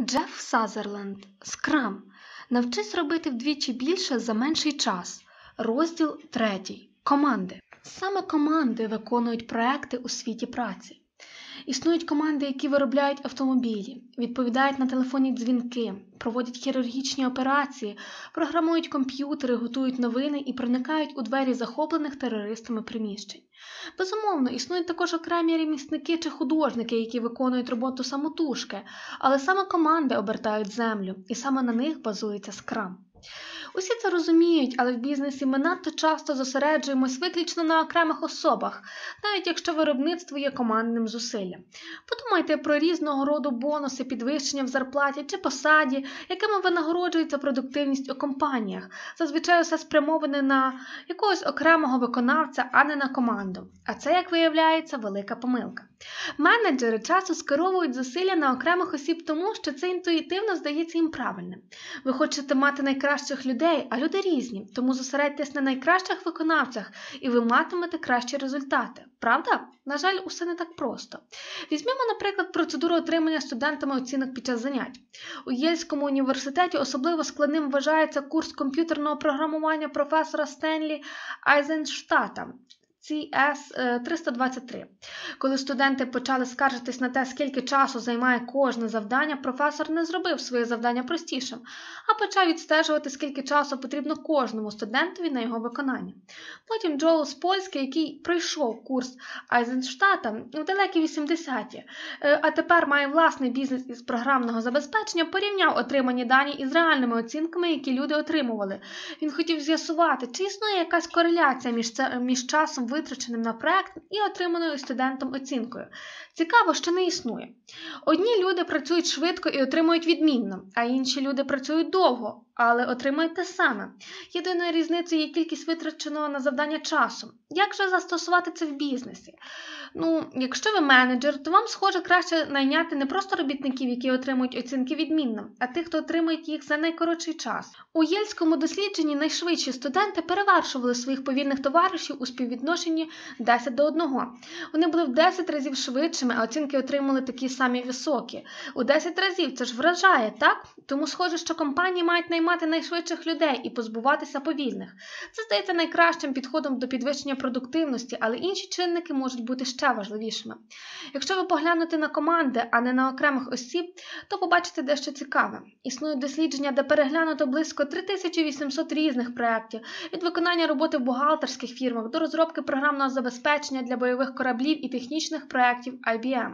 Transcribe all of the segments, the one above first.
Джеф Сазерленд Скрам. Навчись робити вдвічі більше за менший час. Розділ 3. Команди. Саме команди виконують проекти у світі праці. Існують команди, які виробляють автомобілі, відповідають на телефонні дзвінки, проводять хірургічні операції, програмують комп'ютери, готують новини і проникають у двері захоплених терористами приміщень. Безумовно, існують також окремі ремісники чи художники, які виконують роботу самотужки, але саме команди обертають землю, і саме на них базується скрам. Усі це розуміють, але в бізнесі ми надто часто зосереджуємось виключно на окремих особах, навіть якщо виробництво є командним зусиллям. Подумайте про різного роду бонуси, підвищення в зарплаті чи посаді, якими винагороджується продуктивність у компаніях. Зазвичай все спрямоване на якогось окремого виконавця, а не на команду. А це, як виявляється, велика помилка. Менеджери часто скеровують зусилля на окремих осіб тому, що це інтуїтивно здається їм правильним. Ви хочете мати найкращих людей, а люди різні, тому зосередьтесь на найкращих виконавцях і ви матимете кращі результати. Правда? На жаль, усе не так просто. Візьмемо, наприклад, процедуру отримання студентами оцінок під час занять. У Єльському університеті особливо складним вважається курс комп'ютерного програмування професора Стенлі Айзенштата. CS 323. Коли студенти почали скаржитись на те, скільки часу займає кожне завдання, професор не зробив своє завдання простішим, а почав відстежувати, скільки часу потрібно кожному студентові на його виконання. Потім Джоел з Польськи, який пройшов курс Айзенштата в далекі 80-ті, а тепер має власний бізнес із програмного забезпечення, порівняв отримані дані із реальними оцінками, які люди отримували. Він хотів з'ясувати, чи існує якась кореляція між, між часом витраченим на проект і отриманою студентом оцінкою. Цікаво, що не існує. Одні люди працюють швидко і отримують відмінно, а інші люди працюють довго, але отримують те саме. Єдиною різницею є кількість витраченого на завдання часу. Як же застосувати це в бізнесі? Ну, якщо ви менеджер, то вам, схоже, краще найняти не просто робітників, які отримують оцінки відмінно, а тих, хто отримує їх за найкоротший час. У єльському дослідженні найшвидші студенти перевершували своїх повільних товаришів у співвідношенні 10 до 1. Вони були в 10 разів швидшими, а оцінки отримали такі самі високі. У 10 разів це ж вражає, так? Тому схоже, що компанії мають наймати найшвидших людей і позбуватися повільних. Це здається найкращим підходом до підвищення продуктивності, але інші чинники можуть бути ще важливішими. Якщо ви поглянете на команди, а не на окремих осіб, то побачите дещо цікаве. Існують дослідження, де переглянуто близько 3800 різних проєктів, від виконання роботи в бухгалтерських фірмах до розробки програмного забезпечення для бойових кораблів і технічних проєктів IBM.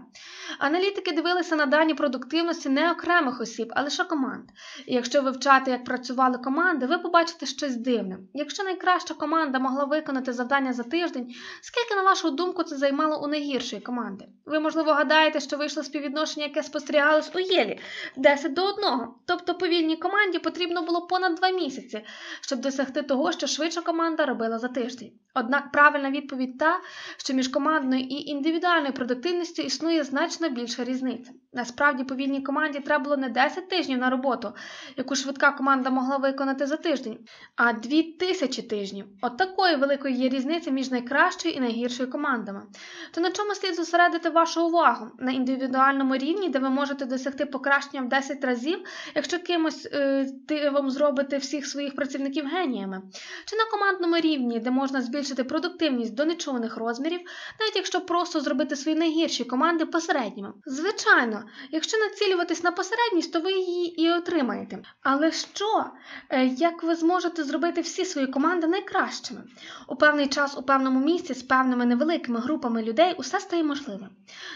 Аналітики дивилися на дані продуктивності не окремих осіб, а лише команд. І якщо вивчати, як працювали команди, ви побачите щось дивне. Якщо найкраща команда могла виконати завдання за тиждень, скільки, на вашу думку, це займало у найгіршої команди? Ви, можливо, гадаєте, що вийшло співвідношення, яке спостерігалось у Єлі 10 до 1. Тобто повільній команді потрібно було понад 2 місяці, щоб досягти того, що швидша команда робила за тиждень. Однак правильна відповідь та, що між командною і індивідуальною продуктивністю існує значно більша різниця. Насправді, повільній команді треба було не 10 тижнів на роботу, яку швидка команда могла виконати за тиждень, а 2000 тижнів. От такої великої є різниця між найкращою і найгіршою командами. То на чому слід зосередити вашу увагу? На індивідуальному рівні, де ви можете досягти покращення в 10 разів, якщо кимось е, дивом зробите всіх своїх працівників геніями, чи на командному рівні, де можна збільшити продуктивність до нечуваних розмірів, навіть якщо просто зробити свої найгірші команди посередніми. Звичайно, якщо націлюватись на посередність, то ви її і отримаєте. Але що, як ви зможете зробити всі свої команди найкращими? У певний час у певному місці з певними невеликими групами людей усе стає можливим.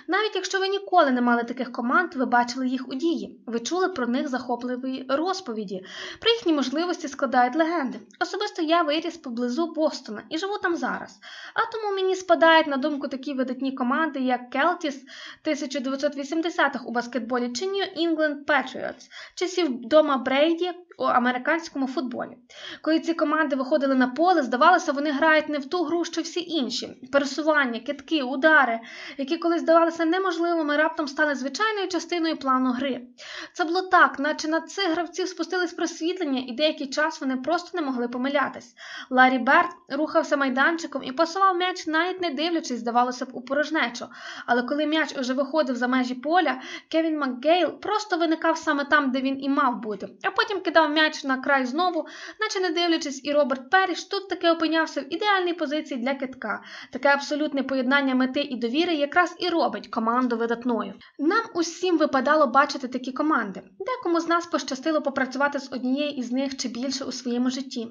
Навіть якщо ви ніколи не мали таких команд, ви бачили їх у дії, ви чули про них захопливі розповіді, про їхні можливості складають легенди. Особисто я виріс поблизу Бостона і живу там зараз. А тому мені спадають на думку такі видатні команди, як Келтіс 1980-х у баскетболі чи England Patriots, часів дома Брейді у американському футболі. Коли ці команди виходили на поле, здавалося, вони грають не в ту гру, що всі інші. Пересування, китки, удари, які колись здавалися неможливими, раптом стали звичайною частиною плану гри. Це було так, наче на цих гравців спустились просвітлення, і деякий час вони просто не могли помилятись. Ларі Берт рухався майданчиком і посував м'яч, навіть не дивлячись, здавалося б, у порожнечу. Але коли м'яч уже виходив за межі поля, Кевін Макгейл просто виникав саме там, де він і мав бути, а потім кидав м'яч на край знову, наче не дивлячись, і Роберт Періш тут таки опинявся в ідеальній позиції для китка. Таке абсолютне поєднання мети і довіри якраз і робить команду видатною. Нам усім випадало бачити такі команди. Декому з нас пощастило попрацювати з однією із них чи більше у своєму житті.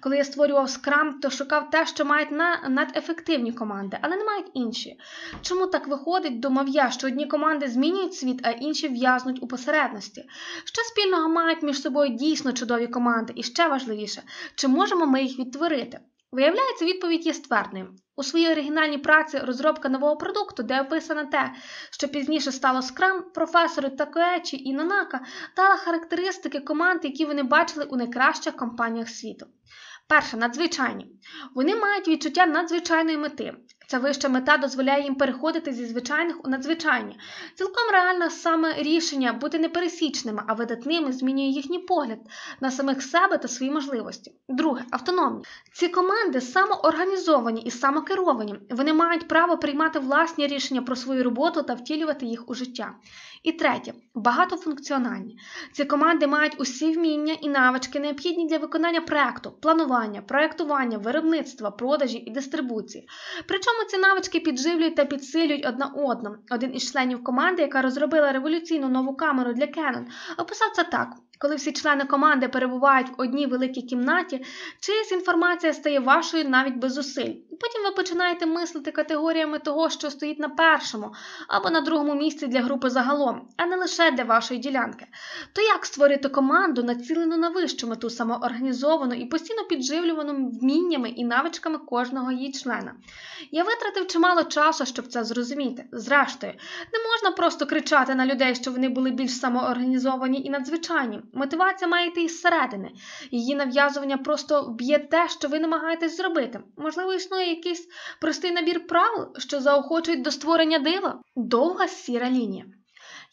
Коли я створював скрам, то шукав те, що мають на надефективні команди, але не мають інші. Чому так виходить, думав я, що одні команди змінюють світ, а інші в'язнуть у посередності? Що спільного мають між собою дійсно чудові команди, і ще важливіше, чи можемо ми їх відтворити? Виявляється, відповідь є ствердною. У своїй оригінальній праці розробка нового продукту, де описано те, що пізніше стало Scrum, професори Такоечі і Нанака дали характеристики команд, які вони бачили у найкращих компаніях світу. Перше, надзвичайні. Вони мають відчуття надзвичайної мети. Ця вища мета дозволяє їм переходити зі звичайних у надзвичайні. Цілком реально саме рішення бути не пересічними, а видатними змінює їхній погляд на самих себе та свої можливості. Друге автономні. Ці команди самоорганізовані і самокеровані. Вони мають право приймати власні рішення про свою роботу та втілювати їх у життя. І третє багатофункціональні. Ці команди мають усі вміння і навички, необхідні для виконання проекту, планування, проектування, виробництва, продажі і дистрибуції. Причому ці навички підживлюють та підсилюють одна одну. Один із членів команди, яка розробила революційну нову камеру для Canon, описав це так. Коли всі члени команди перебувають в одній великій кімнаті, чиясь інформація стає вашою навіть без зусиль. Потім ви починаєте мислити категоріями того, що стоїть на першому або на другому місці для групи загалом, а не лише для вашої ділянки. То як створити команду, націлену на вищу мету, самоорганізовану і постійно підживлювану вміннями і навичками кожного її члена? Я витратив чимало часу, щоб це зрозуміти. Зрештою, не можна просто кричати на людей, що вони були більш самоорганізовані і надзвичайні. Мотивація має йти із середини. Її нав'язування просто б'є те, що ви намагаєтесь зробити. Можливо, існує якийсь простий набір правил, що заохочують до створення дива. Довга сіра лінія.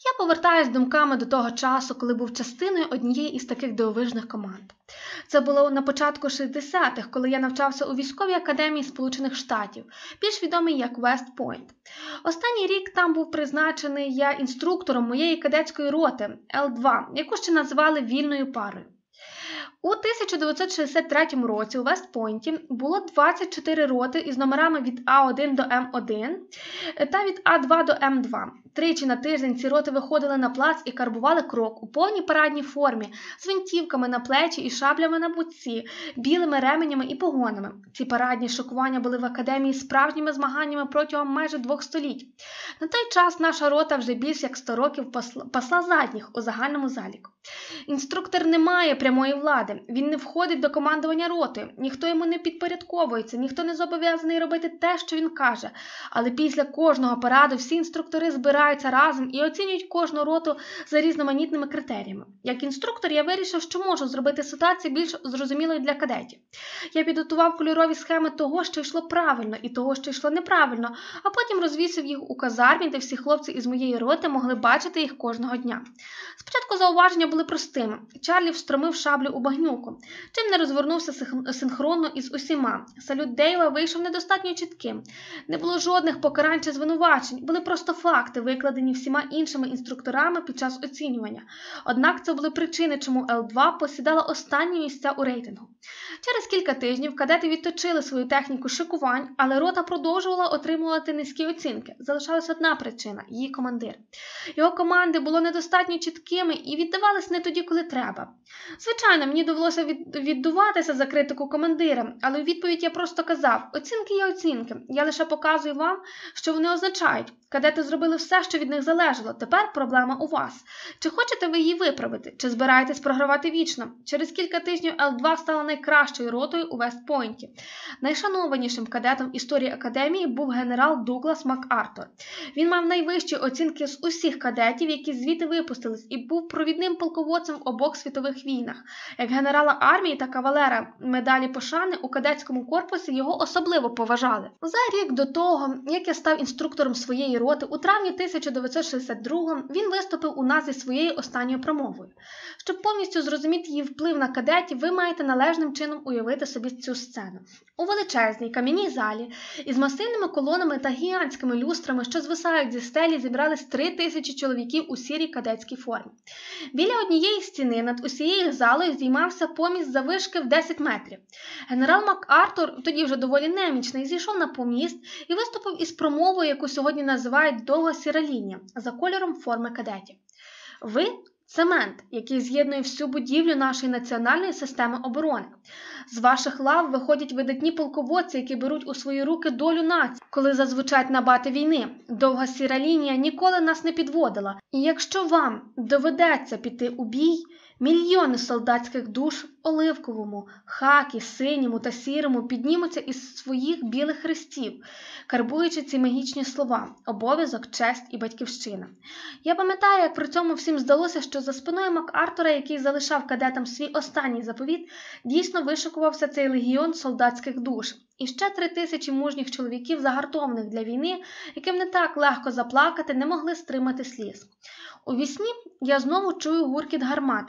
Я повертаюсь думками до того часу, коли був частиною однієї із таких дивовижних команд. Це було на початку 60-х, коли я навчався у військовій академії Сполучених Штатів, більш відомий як Point. Останній рік там був призначений я інструктором моєї кадетської роти Л2, яку ще називали вільною парою. У 1963 році у Вестпойнті було 24 роти із номерами від А1 до М1 та від А2 до М2. Тричі на тиждень ці роти виходили на плац і карбували крок у повній парадній формі, з винтівками на плечі і шаблями на буці, білими ременями і погонами. Ці парадні шокування були в академії справжніми змаганнями протягом майже двох століть. На той час наша рота вже більш як 100 років пасла задніх у загальному заліку. Інструктор не має прямої влади, він не входить до командування роти, ніхто йому не підпорядковується, ніхто не зобов'язаний робити те, що він каже. Але після кожного параду всі інструктори збираються разом і оцінюють кожну роту за різноманітними критеріями. Як інструктор, я вирішив, що можу зробити ситуацію більш зрозумілою для кадетів. Я підготував кольорові схеми того, що йшло правильно, і того, що йшло неправильно, а потім розвісив їх у казармі, де всі хлопці із моєї роти могли бачити їх кожного дня. Спочатку зауваження були простими. Чарлі встромив шаблю у багнюку, чим не розвернувся синхронно із усіма. Салют Дейла вийшов недостатньо чітким. Не було жодних покарань чи звинувачень, були просто факти, викладені всіма іншими інструкторами під час оцінювання. Однак це були причини, чому Л2 посідала останні місця у рейтингу. Через кілька тижнів кадети відточили свою техніку шикувань, але рота продовжувала отримувати низькі оцінки. Залишалася одна причина її командир. Його команди було недостатньо чіткими і віддавались не тоді, коли треба. Звичайно, мені довелося від... віддуватися за критику командира, але у відповідь я просто казав: оцінки є оцінки. Я лише показую вам, що вони означають. Кадети зробили все, що від них залежало. Тепер проблема у вас. Чи хочете ви її виправити? Чи збираєтесь програвати вічно? Через кілька тижнів Л2 стала найкращою ротою у Вестпойнті. Найшанованішим кадетом історії академії був генерал Дуглас МакАртур. Він мав найвищі оцінки з усіх кадетів, які звідти випустились, і був провідним полководцем в обох світових війнах. Як генерала армії та кавалера медалі пошани у кадетському корпусі його особливо поважали. За рік до того, як я став інструктором своєї роти, у травні 1962-го він виступив у нас зі своєю останньою промовою. Щоб повністю зрозуміти її вплив на кадетів, ви маєте належним чином уявити собі цю сцену. У величезній кам'яній залі із масивними колонами та гігантськими люстрами, що звисають зі стелі, зібрались три тисячі чоловіків у сірій кадетській формі. Біля однієї стіни над усією залою здіймався поміст завишки в 10 метрів. Генерал МакАртур, тоді вже доволі немічний, зійшов на поміст і виступив із промовою, яку сьогодні називають довга сіра лінія за кольором форми кадетів. Ви цемент, який з'єднує всю будівлю нашої національної системи оборони. З ваших лав виходять видатні полководці, які беруть у свої руки долю нації, коли зазвучать набати війни. Довга сіра лінія ніколи нас не підводила. І якщо вам доведеться піти у бій, мільйони солдатських душ в оливковому, хакі, синьому та сірому піднімуться із своїх білих хрестів, карбуючи ці магічні слова обов'язок, честь і батьківщина. Я пам'ятаю, як при цьому всім здалося, що за спиною МакАртура, який залишав кадетам свій останній заповіт, дійсно вишикувався цей легіон солдатських душ. І ще три тисячі мужніх чоловіків, загартованих для війни, яким не так легко заплакати, не могли стримати сліз. У вісні я знову чую гуркіт гармат,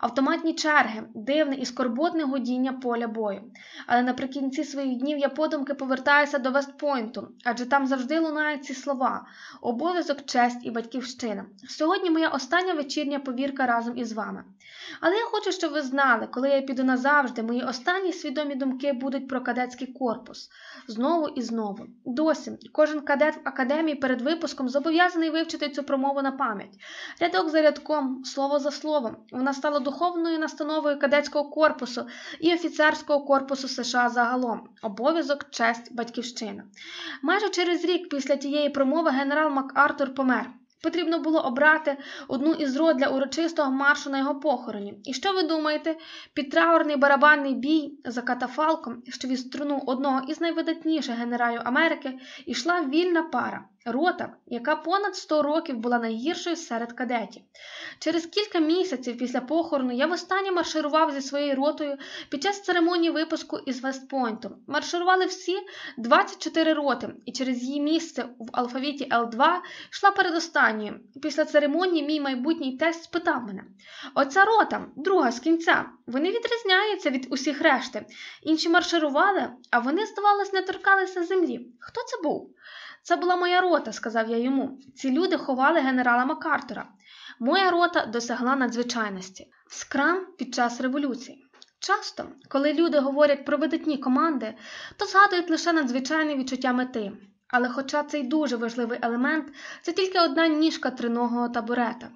автоматні черги, дивне і скорботне годіння поля бою. Але наприкінці своїх днів я подумки повертаюся до Вестпойнту, адже там завжди лунають ці слова обов'язок, честь і батьківщина. Сьогодні моя остання вечірня повірка разом із вами. Але я хочу, щоб ви знали, коли я піду назавжди, мої останні свідомі думки будуть про кадетський корпус. Знову і знову. Досі кожен кадет в академії перед випуском зобов'язаний вивчити цю промову на пам'ять. Рядок за рядком, слово за словом. Вона стала духовною настановою кадетського корпусу і офіцерського корпусу США загалом. Обов'язок, честь, батьківщина. Майже через рік після тієї промови генерал МакАртур помер. Потрібно було обрати одну із рот для урочистого маршу на його похороні. І що ви думаєте? Під траурний барабанний бій за катафалком, що від струну одного із найвидатніших генералів Америки, йшла вільна пара. Рота, яка понад 100 років була найгіршою серед кадетів. Через кілька місяців після похорону я востаннє марширував зі своєю ротою під час церемонії випуску із Вестпойнту. Марширували всі 24 роти, і через її місце в алфавіті Л2 йшла передостанньою. Після церемонії мій майбутній тесть спитав мене: Оця рота, друга з кінця, вони відрізняються від усіх решти. Інші марширували, а вони, здавалось, не торкалися землі. Хто це був? Це була моя рота, сказав я йому. Ці люди ховали генерала Макартура. Моя рота досягла надзвичайності. Скрам під час революції. Часто, коли люди говорять про видатні команди, то згадують лише надзвичайне відчуття мети. Але хоча цей дуже важливий елемент, це тільки одна ніжка триногого табурета.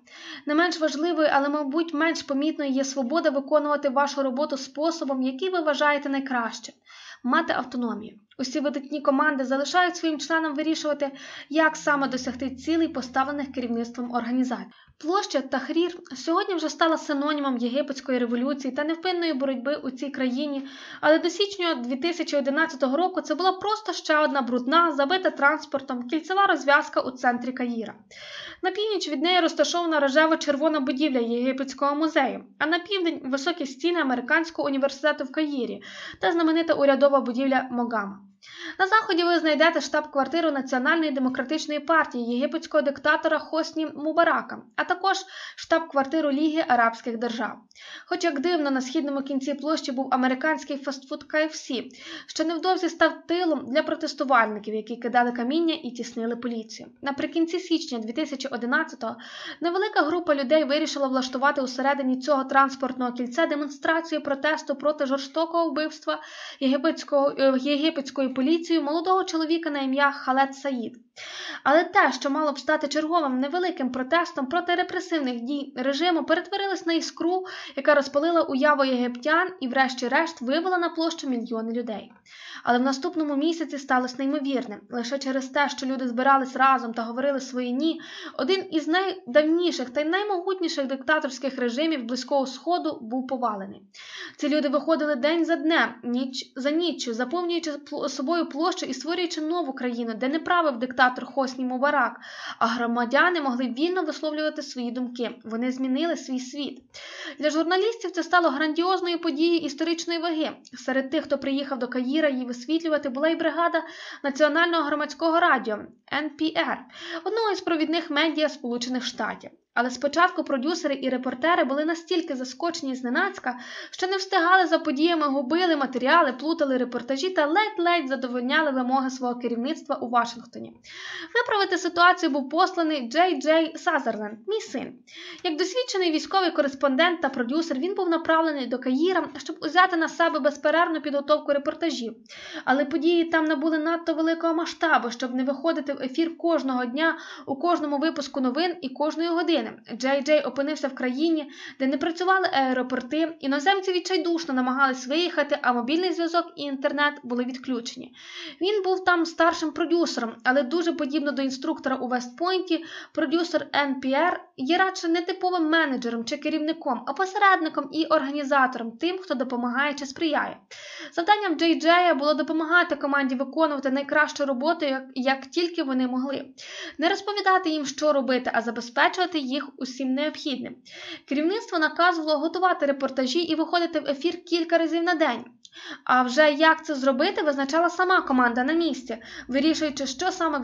Не менш важливою, але, мабуть, менш помітною є свобода виконувати вашу роботу способом, який ви вважаєте найкращим мати автономію. Усі видатні команди залишають своїм членам вирішувати, як саме досягти цілей, поставлених керівництвом організації. Площа Тахрір сьогодні вже стала синонімом єгипетської революції та невпинної боротьби у цій країні, але до січня 2011 року це була просто ще одна брудна, забита транспортом, кільцева розв'язка у центрі Каїра. На північ від неї розташована рожево-червона будівля Єгипетського музею, а на південь високі стіни Американського університету в Каїрі та знаменита урядова будівля Могама. На заході ви знайдете штаб-квартиру Національної демократичної партії єгипетського диктатора Хосні Мубарака, а також штаб-квартиру Ліги Арабських Держав. Хоч як дивно, на східному кінці площі був американський фастфуд KFC, що невдовзі став тилом для протестувальників, які кидали каміння і тіснили поліцію. Наприкінці січня 2011-го невелика група людей вирішила влаштувати усередині цього транспортного кільця демонстрацію протесту проти жорстокого вбивства єгипетського, єгипетської поліцією молодого чоловіка на ім'я Халет Саїд. Але те, що мало б стати черговим невеликим протестом проти репресивних дій режиму, перетворилось на іскру, яка розпалила уяву єгиптян і, врешті-решт, вивела на площу мільйони людей. Але в наступному місяці сталося неймовірне. Лише через те, що люди збирались разом та говорили свої ні, один із найдавніших та наймогутніших диктаторських режимів Близького Сходу був повалений. Ці люди виходили день за днем, ніч за ніччю, заповнюючи собою площу і створюючи нову країну, де не правив диктатор Хосні Мубарак, а громадяни могли вільно висловлювати свої думки. Вони змінили свій світ. Для журналістів це стало грандіозною подією історичної ваги. Серед тих, хто приїхав до Каїра її висвітлювати, була й бригада Національного громадського радіо НПР, одного із провідних медіа Сполучених Штатів. Але спочатку продюсери і репортери були настільки заскочені зненацька, що не встигали за подіями, губили матеріали, плутали репортажі та ледь-ледь задовольняли вимоги свого керівництва у Вашингтоні. Виправити ситуацію був посланий Джей Джей Сазерленд, мій син. Як досвідчений військовий кореспондент та продюсер, він був направлений до Каїра, щоб узяти на себе безперервну підготовку репортажів. Але події там набули надто великого масштабу, щоб не виходити в ефір кожного дня у кожному випуску новин і кожної години. Джей Джей опинився в країні, де не працювали аеропорти, іноземці відчайдушно намагались виїхати, а мобільний зв'язок і інтернет були відключені. Він був там старшим продюсером, але дуже подібно до інструктора у Вестпойнті, продюсер NPR є радше не типовим менеджером чи керівником, а посередником і організатором, тим, хто допомагає чи сприяє. Завданням Джей Джея було допомагати команді виконувати найкращу роботу, як тільки вони могли, не розповідати їм, що робити, а забезпечувати їх усім необхідним. Керівництво наказувало готувати репортажі і виходити в ефір кілька разів на день. А вже як це зробити, визначала сама команда на місці, вирішуючи, що саме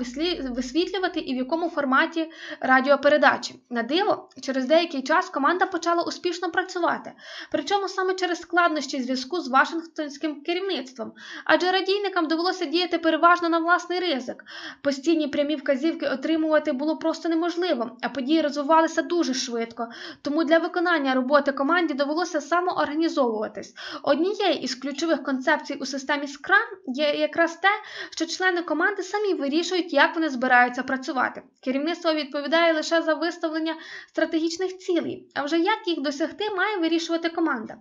висвітлювати і в якому форматі радіопередачі. На диво, через деякий час команда почала успішно працювати, причому саме через складнощі зв'язку з Вашингтонським керівництвом, адже радійникам довелося діяти переважно на власний ризик. Постійні прямі вказівки отримувати було просто неможливо, а події розвивалися дуже швидко. Тому для виконання роботи команді довелося самоорганізовуватись. Однією із ключових концепцій у системі Scrum є якраз те, що члени команди самі вирішують, як вони збираються працювати. Керівництво відповідає лише за виставлення стратегічних цілей, а вже як їх досягти, має вирішувати команда.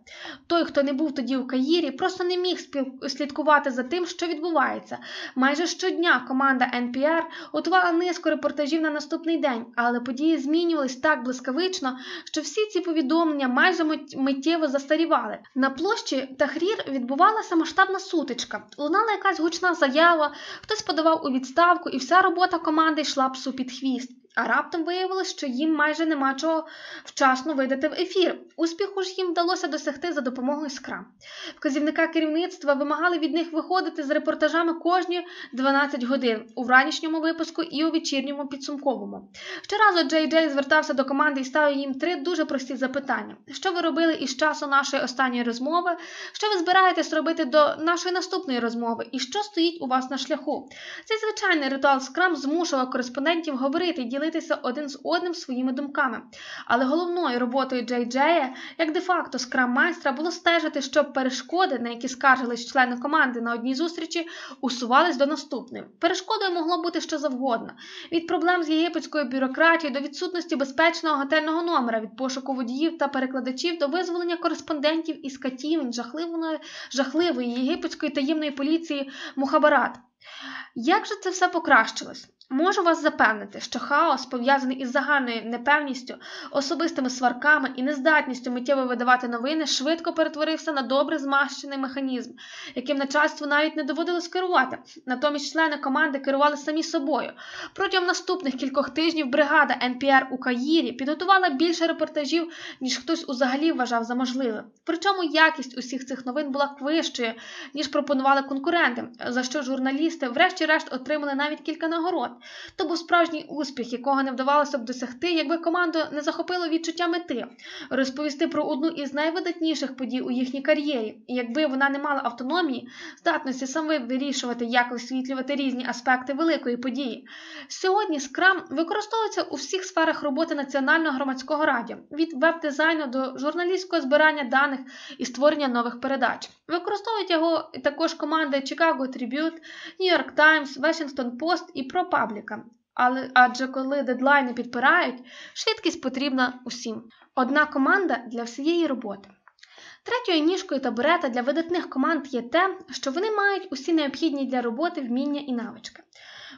Той, хто не був тоді у Каїрі, просто не міг слідкувати за тим, що відбувається. Майже щодня команда NPR готувала низку репортажів на наступний день, але події змінювались так блискавично, що всі ці повідомлення майже миттєво застарівали. На площі Тахрір відбувалася масштабна сутичка. Лунала якась гучна заява, хтось подавав у відставку, і вся робота команди йшла псу під хвіст. А раптом виявилось, що їм майже нема чого вчасно видати в ефір. Успіху ж їм вдалося досягти за допомогою скра. Вказівника керівництва вимагали від них виходити з репортажами кожні 12 годин у вранішньому випуску і у вечірньому підсумковому. Щоразу Джей Джей звертався до команди і ставив їм три дуже прості запитання: що ви робили із часу нашої останньої розмови, що ви збираєтесь робити до нашої наступної розмови, і що стоїть у вас на шляху. Цей звичайний ритуал скрам змушував кореспондентів говорити ділити ділитися один з одним своїми думками. Але головною роботою Джей Джея, як де-факто скрам майстра, було стежити, щоб перешкоди, на які скаржились члени команди на одній зустрічі, усувались до наступної. Перешкодою могло бути що завгодно: від проблем з єгипетською бюрократією до відсутності безпечного готельного номера, від пошуку водіїв та перекладачів до визволення кореспондентів із катівень жахливої, жахливої єгипетської таємної поліції Мухабарат. Як же це все покращилось? Можу вас запевнити, що хаос, пов'язаний із загальною непевністю, особистими сварками і нездатністю миттєво видавати новини, швидко перетворився на добре змащений механізм, яким начальству навіть не доводилось керувати. Натомість члени команди керували самі собою. Протягом наступних кількох тижнів бригада НПР у Каїрі підготувала більше репортажів, ніж хтось узагалі вважав за можливе. Причому якість усіх цих новин була вищою, ніж пропонували конкуренти, за що журналісти, врешті-решт, отримали навіть кілька нагород. То був справжній успіх, якого не вдавалося б досягти, якби команду не захопило відчуття мети, розповісти про одну із найвидатніших подій у їхній кар'єрі, і якби вона не мала автономії, здатності саме вирішувати, як висвітлювати різні аспекти великої події. Сьогодні скрам використовується у всіх сферах роботи національного громадського радіо, від веб-дизайну до журналістського збирання даних і створення нових передач. Використовують його також команди Chicago Tribute, Нью-Йорк Таймс, Вашингтон Пост і ProPublica. Але адже коли дедлайни підпирають, швидкість потрібна усім. Одна команда для всієї роботи. Третьою ніжкою табурета для видатних команд є те, що вони мають усі необхідні для роботи вміння і навички.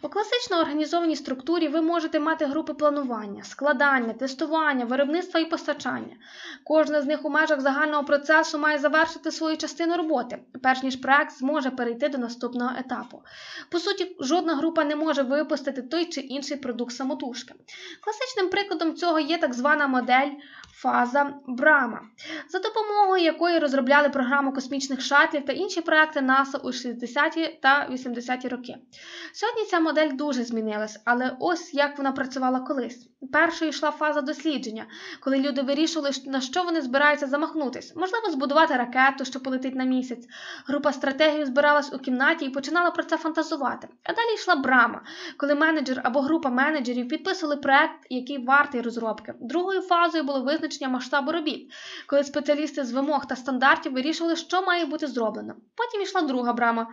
У класично організованій структурі ви можете мати групи планування, складання, тестування, виробництва і постачання. Кожна з них у межах загального процесу має завершити свою частину роботи, перш ніж проект зможе перейти до наступного етапу. По суті, жодна група не може випустити той чи інший продукт самотужки. Класичним прикладом цього є так звана модель фаза Брама, за допомогою якої розробляли програму космічних шатлів та інші проекти НАСА у 60-ті та 80-ті роки. Сьогодні ця модель дуже змінилась, але ось як вона працювала колись. Першою йшла фаза дослідження, коли люди вирішували, на що вони збираються замахнутись. Можливо, збудувати ракету, що полетить на місяць. Група стратегію збиралась у кімнаті і починала про це фантазувати. А далі йшла брама, коли менеджер або група менеджерів підписували проект, який вартий розробки. Другою фазою було визначення масштабу робіт, коли спеціалісти з вимог та стандартів вирішували, що має бути зроблено. Потім йшла друга брама.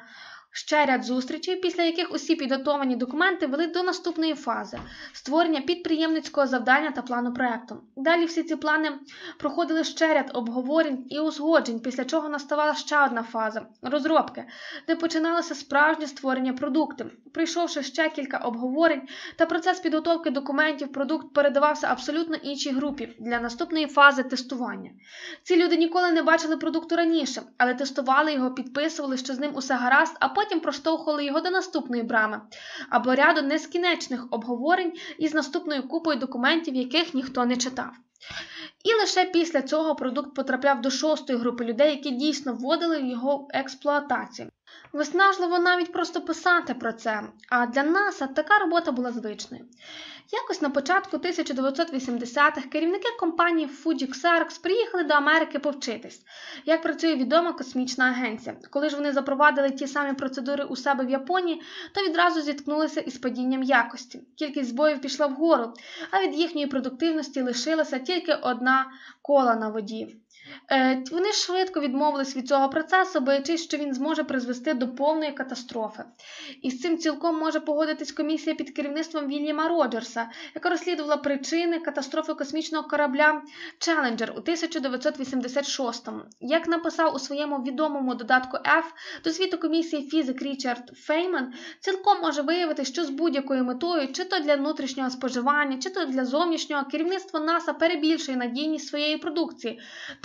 Ще ряд зустрічей, після яких усі підготовані документи вели до наступної фази створення підприємницького завдання та плану проекту. Далі всі ці плани проходили ще ряд обговорень і узгоджень, після чого наставала ще одна фаза розробки, де починалося справжнє створення продукту. Прийшовши ще кілька обговорень та процес підготовки документів, продукт передавався абсолютно іншій групі для наступної фази тестування. Ці люди ніколи не бачили продукту раніше, але тестували його, підписували, що з ним усе гаразд, а потім проштовхували його до наступної брами або ряду нескінченних обговорень із наступною купою документів, яких ніхто не читав. І лише після цього продукт потрапляв до шостої групи людей, які дійсно вводили в його експлуатацію. Виснажливо навіть просто писати про це, а для НАСА така робота була звичною. Якось на початку 1980-х керівники компанії Fuji Xerox приїхали до Америки повчитись, як працює відома космічна агенція. Коли ж вони запровадили ті самі процедури у себе в Японії, то відразу зіткнулися із падінням якості. Кількість збоїв пішла вгору, а від їхньої продуктивності лишилася тільки одна кола на воді. Е, вони швидко відмовились від цього процесу, боячись, що він зможе призвести до повної катастрофи. І з цим цілком може погодитись комісія під керівництвом Вільяма Роджерса, яка розслідувала причини катастрофи космічного корабля Челенджер у 1986-му. Як написав у своєму відомому додатку F до звіту комісії фізик Річард Фейман, цілком може виявити, що з будь-якою метою, чи то для внутрішнього споживання, чи то для зовнішнього керівництво НАСА перебільшує надійність своєї продукції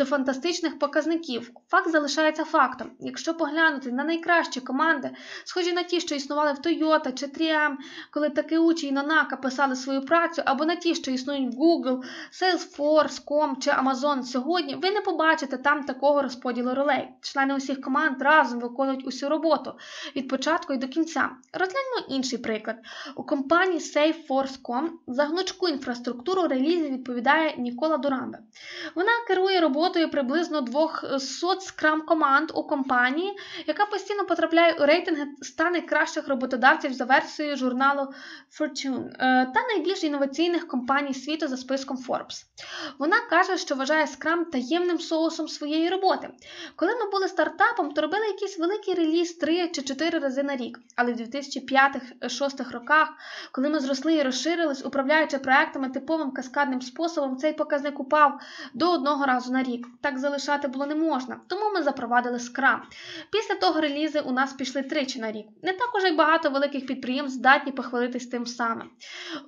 фантастичних показників. Факт залишається фактом. Якщо поглянути на найкращі команди, схожі на ті, що існували в Toyota чи 3M, коли Такеучі і Нанака писали свою працю, або на ті, що існують в Google, Salesforce, Com чи Amazon сьогодні, ви не побачите там такого розподілу ролей. Члени усіх команд разом виконують усю роботу від початку і до кінця. Розгляньмо інший приклад. У компанії SafeForce.com за гнучку інфраструктуру релізів відповідає Нікола Дурамбе. Вона керує роботою приблизно 200 скрам команд у компанії, яка постійно потрапляє у рейтинги 100 найкращих роботодавців за версією журналу Fortune е, та найбільш інноваційних компаній світу за списком Forbes. Вона каже, що вважає скрам таємним соусом своєї роботи. Коли ми були стартапом, то робили якийсь великий реліз 3 чи 4 рази на рік. Але в 2005-2006 роках, коли ми зросли і розширились, управляючи проектами типовим каскадним способом, цей показник упав до одного разу на рік. Так залишати було не можна, тому ми запровадили скрам. Після того релізи у нас пішли тричі на рік. Не так уже й багато великих підприємств здатні похвалитись тим самим.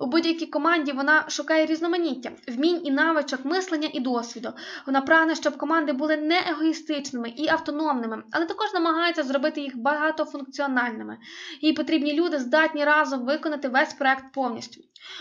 У будь-якій команді вона шукає різноманіття, вмінь і навичок, мислення і досвіду. Вона прагне, щоб команди були не егоїстичними і автономними, але також намагається зробити їх багатофункціональними. Їй потрібні люди, здатні разом виконати весь проект повністю.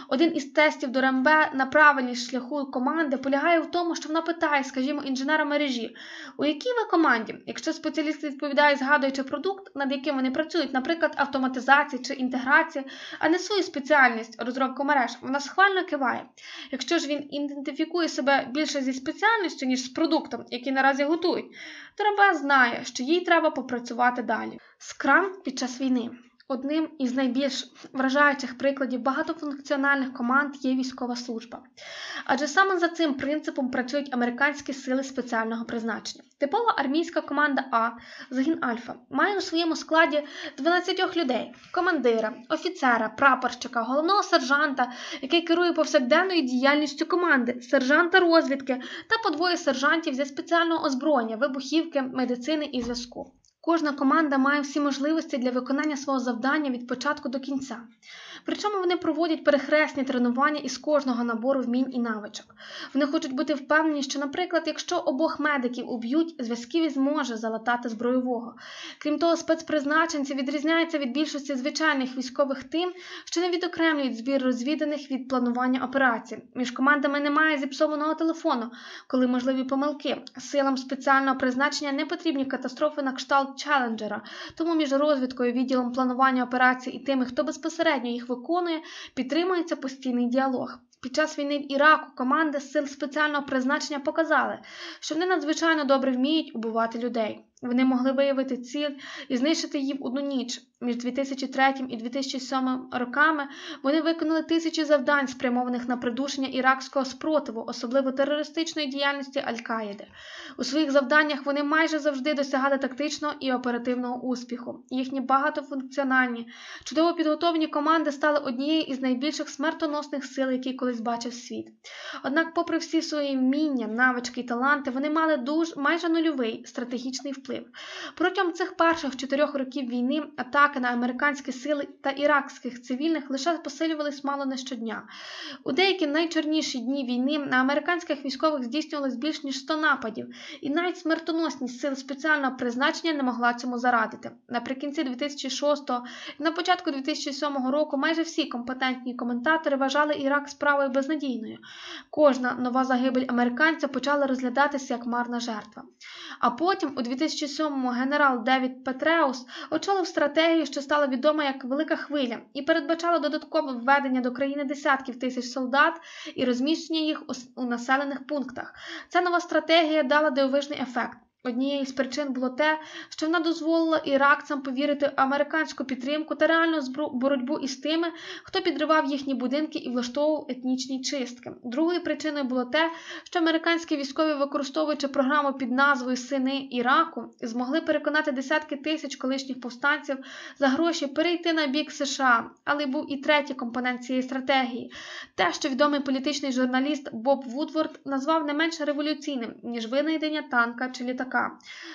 Один із тестів до РМБ на правильність шляху команди полягає в тому, що вона питає, скажімо, інженера мережі, у якій ви команді, якщо спеціаліст відповідає, згадуючи продукт, над яким вони працюють, наприклад, автоматизація чи інтеграція, а не свою спеціальність розробку мереж, вона схвально киває. Якщо ж він ідентифікує себе більше зі спеціальністю, ніж з продуктом, який наразі готують, то РМБ знає, що їй треба попрацювати далі. Скрам під час війни. Одним із найбільш вражаючих прикладів багатофункціональних команд є військова служба. Адже саме за цим принципом працюють американські сили спеціального призначення. Типова армійська команда А, загін Альфа, має у своєму складі 12 людей: командира, офіцера, прапорщика, головного сержанта, який керує повсякденною діяльністю команди, сержанта розвідки та по двоє сержантів зі спеціального озброєння, вибухівки, медицини і зв'язку. Кожна команда має всі можливості для виконання свого завдання від початку до кінця. Причому вони проводять перехресні тренування із кожного набору вмінь і навичок. Вони хочуть бути впевнені, що, наприклад, якщо обох медиків уб'ють, зв'язківі зможе залатати збройового. Крім того, спецпризначенці відрізняються від більшості звичайних військових тим, що не відокремлюють збір розвіданих від планування операцій. Між командами немає зіпсованого телефону, коли можливі помилки. Силам спеціального призначення не потрібні катастрофи на кшталт челенджера, тому між розвідкою, відділом планування операцій і тими, хто безпосередньо їх виконує, підтримується постійний діалог. Під час війни в Іраку команди сил спеціального призначення показали, що вони надзвичайно добре вміють убивати людей. Вони могли виявити ціль і знищити її в одну ніч. Між 2003 і 2007 роками вони виконали тисячі завдань, спрямованих на придушення іракського спротиву, особливо терористичної діяльності Аль-Каїди. У своїх завданнях вони майже завжди досягали тактичного і оперативного успіху. Їхні багатофункціональні, чудово підготовлені команди стали однією із найбільших смертоносних сил, які колись бачив світ. Однак, попри всі свої вміння, навички і таланти, вони мали дуже майже нульовий стратегічний вплив. Протягом цих перших чотирьох років війни атаки на американські сили та іракських цивільних лише посилювались мало не щодня. У деякі найчорніші дні війни на американських військових здійснювалось більш ніж 100 нападів, і навіть смертоносність сил спеціального призначення не могла цьому зарадити. Наприкінці 2006 і на початку 2007 року майже всі компетентні коментатори вважали Ірак справою безнадійною. Кожна нова загибель американця почала розглядатися як марна жертва. А потім, у 2007-му, генерал Девід Петреус очолив стратегію, що стала відома як Велика Хвиля, і передбачала додаткове введення до країни десятків тисяч солдат і розміщення їх у населених пунктах. Ця нова стратегія дала дивовижний ефект. Однією з причин було те, що вона дозволила іракцям повірити американську підтримку та реальну боротьбу із тими, хто підривав їхні будинки і влаштовував етнічні чистки. Другою причиною було те, що американські військові, використовуючи програму під назвою Сини Іраку, змогли переконати десятки тисяч колишніх повстанців за гроші перейти на бік США. Але був і третій компонент цієї стратегії те, що відомий політичний журналіст Боб Вудворд назвав не менш революційним ніж винайдення танка чи літака літака.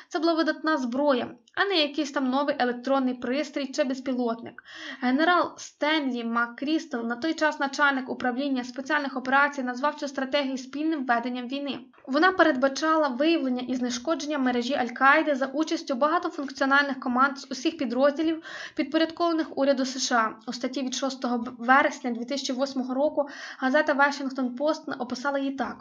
Це була видатна зброя, а не якийсь там новий електронний пристрій чи безпілотник. Генерал Стенлі Маккрістел, на той час начальник управління спеціальних операцій, назвав цю стратегію спільним веденням війни. Вона передбачала виявлення і знешкодження мережі Аль-Каїди за участю багатофункціональних команд з усіх підрозділів, підпорядкованих уряду США. У статті від 6 вересня 2008 року газета Washington Post описала її так: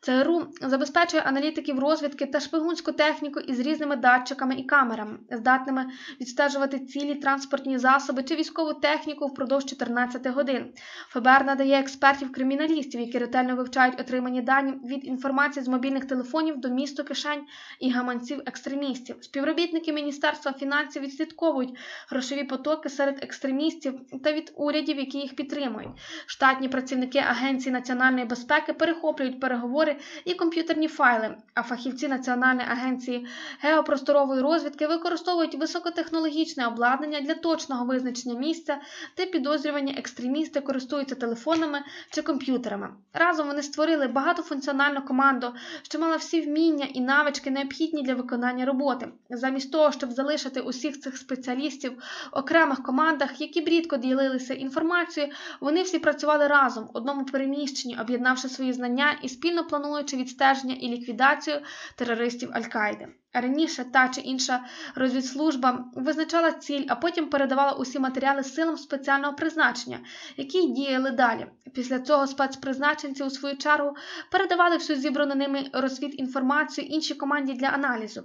ЦРУ забезпечує аналітиків розвідки та шпигунську техніку із різними датчиками і камерами, здатними відстежувати цілі транспортні засоби чи військову техніку впродовж 14 годин. ФБР надає експертів-криміналістів, які ретельно вивчають отримані дані від інформації з мобільних телефонів до місту кишень і гаманців екстремістів. Співробітники Міністерства фінансів відслідковують грошові потоки серед екстремістів та від урядів, які їх підтримують. Штатні працівники Агенції національної безпеки перехоплюють переговори і комп'ютерні файли, а фахівці Національної агенції геопросторової розвідки використовують високотехнологічне обладнання для точного визначення місця, де підозрювані екстремісти користуються телефонами чи комп'ютерами. Разом вони створили багатофункціональну команду, що мала всі вміння і навички необхідні для виконання роботи. Замість того, щоб залишити усіх цих спеціалістів в окремих командах, які б рідко ділилися інформацією, вони всі працювали разом в одному переміщенні, об'єднавши свої знання і спільно плануючи відстеження і ліквідацію терористів Аль-Каїди. Раніше та чи інша розвідслужба визначала ціль, а потім передавала усі матеріали силам спеціального призначення, які діяли далі. Після цього спецпризначенці, у свою чергу, передавали всю зібрану ними розвід інформацію іншій команді для аналізу.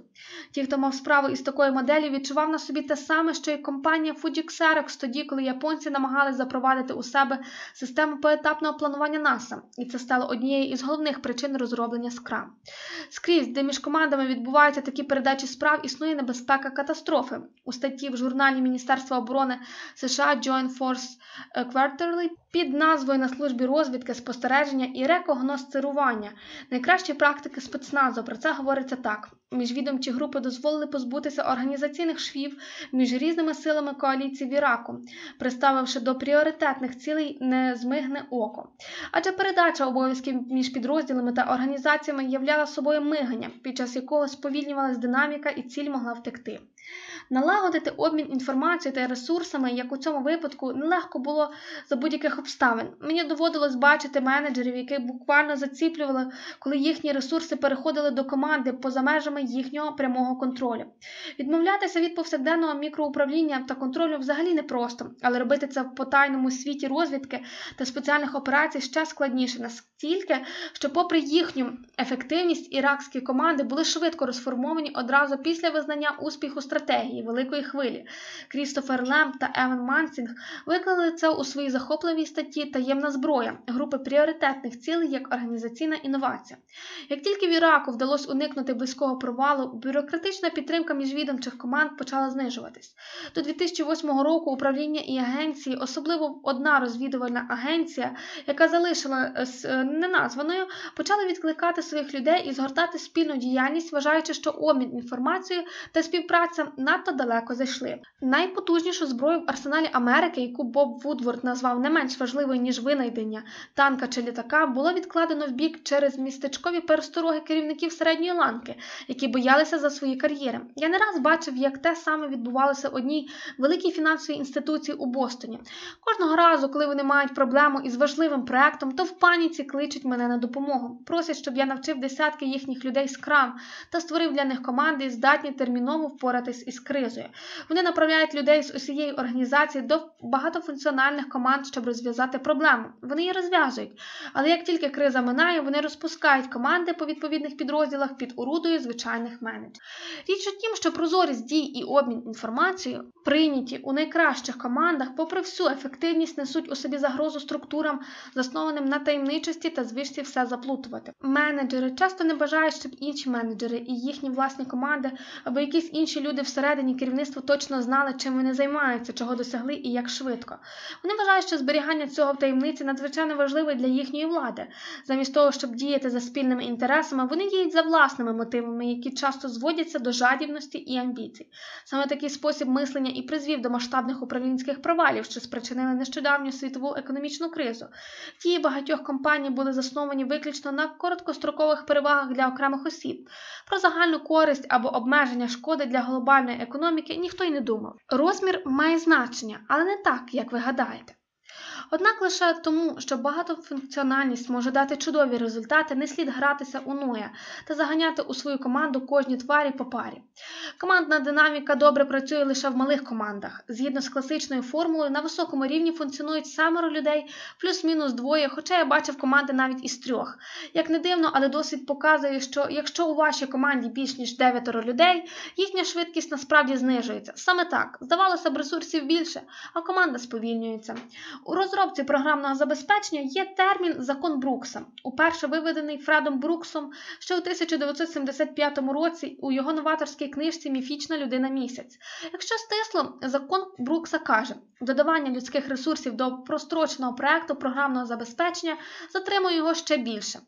Ті, хто мав справу із такою моделлю, відчував на собі те саме, що і компанія Xerox тоді, коли японці намагалися запровадити у себе систему поетапного планування НАСА, і це стало однією із головних причин розроблення Scrum. Скрізь, де між командами відбуваються такі такій передачі справ існує небезпека катастрофи. У статті в журналі Міністерства оборони США Joint Force Quarterly під назвою на службі розвідки, спостереження і рекогносцирування найкращі практики спецназу. Про це говориться так: міжвідомчі групи дозволили позбутися організаційних швів між різними силами коаліції в Іраку, приставивши до пріоритетних цілей незмигне око. Адже передача обов'язків між підрозділами та організаціями являла собою мигання, під час якого сповільнювалась динаміка і ціль могла втекти. Налагодити обмін інформацією та ресурсами, як у цьому випадку, нелегко було за будь-яких обставин. Мені доводилось бачити менеджерів, які буквально заціплювали, коли їхні ресурси переходили до команди поза межами їхнього прямого контролю. Відмовлятися від повсякденного мікроуправління та контролю взагалі непросто, але робити це в потайному світі розвідки та спеціальних операцій ще складніше, настільки, що, попри їхню ефективність, іракські команди були швидко розформовані одразу після визнання успіху стратегії Великої хвилі. Крістофер Лемп та Еван Мансінг виклали це у своїй захопливій статті Таємна зброя групи пріоритетних цілей як організаційна інновація. Як тільки в Іраку вдалося уникнути близького провалу, бюрократична підтримка міжвідомчих команд почала знижуватись. До 2008 року управління і агенції, особливо одна розвідувальна агенція, яка залишила неназваною, почали відкликати своїх людей і згортати спільну діяльність, вважаючи, що обмін інформацією та співпраця надто далеко зайшли. Найпотужнішу зброю в арсеналі Америки, яку Боб Вудворд назвав не менш важливою ніж винайдення танка чи літака, було відкладено в бік через містечкові перестороги керівників середньої ланки, які боялися за свої кар'єри. Я не раз бачив, як те саме відбувалося одній великій фінансовій інституції у Бостоні. Кожного разу, коли вони мають проблему із важливим проектом, то в паніці кличуть мене на допомогу. Просять, щоб я навчив десятки їхніх людей скрам та створив для них команди, здатні терміново впоратись із кризою. Вони направляють людей з усієї організації до багатофункціональних команд, щоб розв'язати проблему. Вони її розв'язують. Але як тільки криза минає, вони розпускають команди по відповідних підрозділах під орудою звичайних менеджерів. Річ у тім, що прозорість дій і обмін інформацією прийняті у найкращих командах, попри всю ефективність, несуть у собі загрозу структурам, заснованим на таємничості та звичці все заплутувати. Менеджери часто не бажають, щоб інші менеджери і їхні власні команди або якісь інші люди всередині керівництва точно знали, чим вони займаються, чого досягли і як швидко. Вони вважають, що зберігання цього в таємниці надзвичайно важливе для їхньої влади. Замість того, щоб діяти за спільними інтересами, вони діють за власними мотивами, які часто зводяться до жадібності і амбіцій. Саме такий спосіб мислення і призвів до масштабних управлінських провалів, що спричинили нещодавню світову економічну кризу. Ті багатьох компаній були засновані виключно на короткострокових перевагах для окремих осіб. Про загальну користь або обмеження шкоди для глобальної економіки ніхто й не думав. Розмір має значення, але не так, як ви гадаєте. Однак лише тому, що багатофункціональність може дати чудові результати, не слід гратися у ноя та заганяти у свою команду кожні тварі по парі. Командна динаміка добре працює лише в малих командах. Згідно з класичною формулою, на високому рівні функціонують семеро людей, плюс-мінус двоє, хоча я бачив команди навіть із трьох. Як не дивно, але досвід показує, що якщо у вашій команді більш ніж дев'ятеро людей, їхня швидкість насправді знижується. Саме так, здавалося б, ресурсів більше, а команда сповільнюється. У розробці програмного забезпечення є термін закон Брукса, уперше виведений Фредом Бруксом ще у 1975 році у його новаторській книжці Міфічна людина місяць. Якщо стисло, закон Брукса каже, додавання людських ресурсів до простроченого проекту програмного забезпечення затримує його ще більше.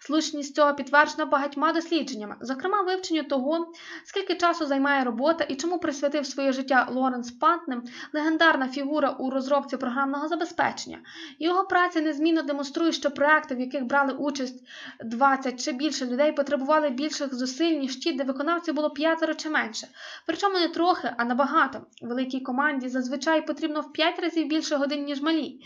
Слушність цього підтверджена багатьма дослідженнями, зокрема вивченню того, скільки часу займає робота і чому присвятив своє життя Лоренс Пантнем, легендарна фігура у розробці програмного забезпечення. Його праця незмінно демонструє, що проекти, в яких брали участь 20 чи більше людей, потребували більших зусиль, ніж ті, де виконавців було п'ятеро чи менше. Причому не трохи, а набагато. Великій команді зазвичай потрібно в 5 разів більше годин, ніж малій.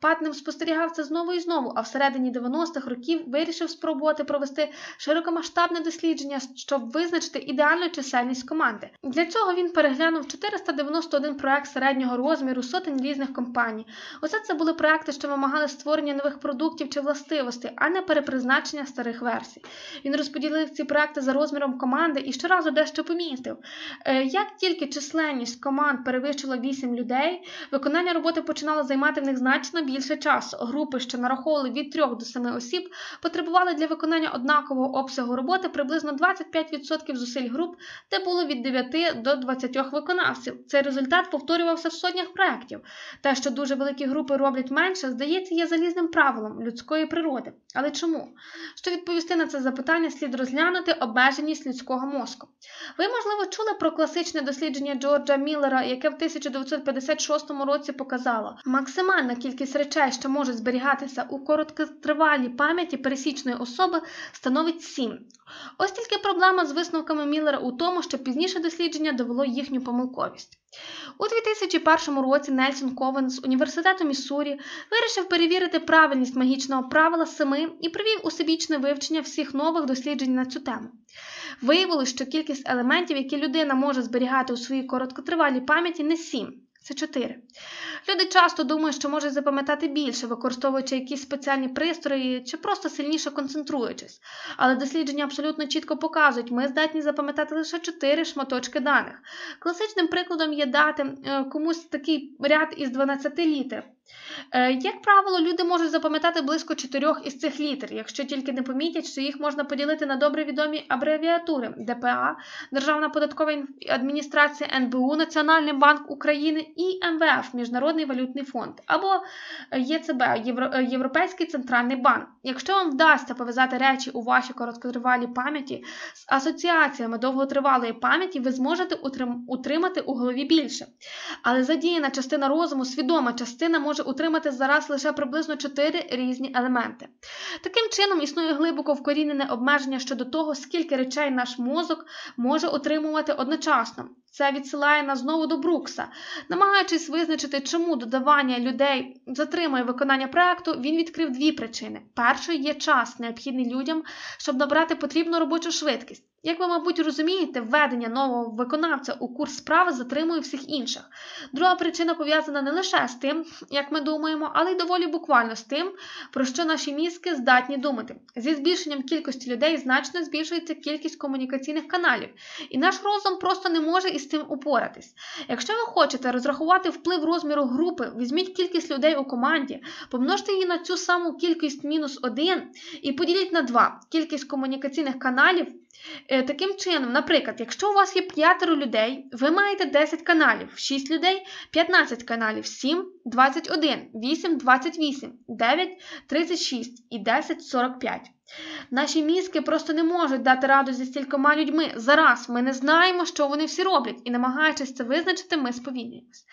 Патнем спостерігав це знову і знову, а всередині 90-х років вирішив спробувати провести широкомасштабне дослідження, щоб визначити ідеальну чисельність команди. Для цього він переглянув 491 проект середнього розміру сотень різних компаній. Усе це були проекти, що вимагали створення нових продуктів чи властивостей, а не перепризначення старих версій. Він розподілив ці проекти за розміром команди і щоразу дещо помітив. Е, як тільки численність команд перевищила 8 людей, виконання роботи починало займати в них значно більше часу. Групи, що нараховували від 3 до 7 осіб, потребували для виконання однакового обсягу роботи приблизно 25% зусиль груп, де було від 9 до 20 виконавців. Цей результат повторювався в сотнях проєктів. Те, що дуже великі групи роблять менше, здається, є залізним правилом людської природи. Але чому? Щоб відповісти на це запитання, слід розглянути обмеженість людського мозку. Ви, можливо, чули про класичне дослідження Джорджа Міллера, яке в 1956 році показало, максимальна кількість речей, що можуть зберігатися у короткотривалій пам'яті пересічної особи, становить 7. Ось тільки проблема з висновками Міллера у тому, що пізніше дослідження довело їхню помилковість. У 2001 році Нельсон Ковен з університету Міссурі вирішив перевірити правильність магічного правила семи і провів усебічне вивчення всіх нових досліджень на цю тему. Виявилось, що кількість елементів, які людина може зберігати у своїй короткотривалій пам'яті, не сім. це 4. Люди часто думають, що можуть запам'ятати більше, використовуючи якісь спеціальні пристрої чи просто сильніше концентруючись. Але дослідження абсолютно чітко показують, ми здатні запам'ятати лише 4 шматочки даних. Класичним прикладом є дати е, комусь такий ряд із 12 літер. Е, як правило, люди можуть запам'ятати близько чотирьох із цих літер, якщо тільки не помітять, що їх можна поділити на добре відомі абревіатури ДПА, Державна податкова адміністрація НБУ, Національний банк України і МВФ Міжнародний валютний фонд або ЄЦБ Європейський центральний банк. Якщо вам вдасться пов'язати речі у вашій короткотривалій пам'яті з асоціаціями довготривалої пам'яті, ви зможете утримати у голові більше. Але задіяна частина розуму, свідома частина може утримати зараз лише приблизно 4 різні елементи. Таким чином, існує глибоко вкорінене обмеження щодо того, скільки речей наш мозок може отримувати одночасно. Це відсилає нас знову до Брукса. Намагаючись визначити, чому додавання людей затримує виконання проекту, він відкрив дві причини: першою є час, необхідний людям, щоб набрати потрібну робочу швидкість. Як ви, мабуть, розумієте, введення нового виконавця у курс справи затримує всіх інших. Друга причина пов'язана не лише з тим, як ми думаємо, але й доволі буквально з тим, про що наші мізки здатні думати. Зі збільшенням кількості людей значно збільшується кількість комунікаційних каналів, і наш розум просто не може із цим упоратись. Якщо ви хочете розрахувати вплив розміру групи, візьміть кількість людей у команді, помножте її на цю саму кількість мінус 1 і поділіть на 2 кількість комунікаційних каналів. Е, таким чином, наприклад, якщо у вас є 5 людей, ви маєте 10 каналів, 6 людей 15 каналів, 7 21, 8 28, 9 36 і 10 45. Наші мізки просто не можуть дати раду зі стількома людьми. Зараз ми не знаємо, що вони всі роблять, і намагаючись це визначити, ми сповільнюємось.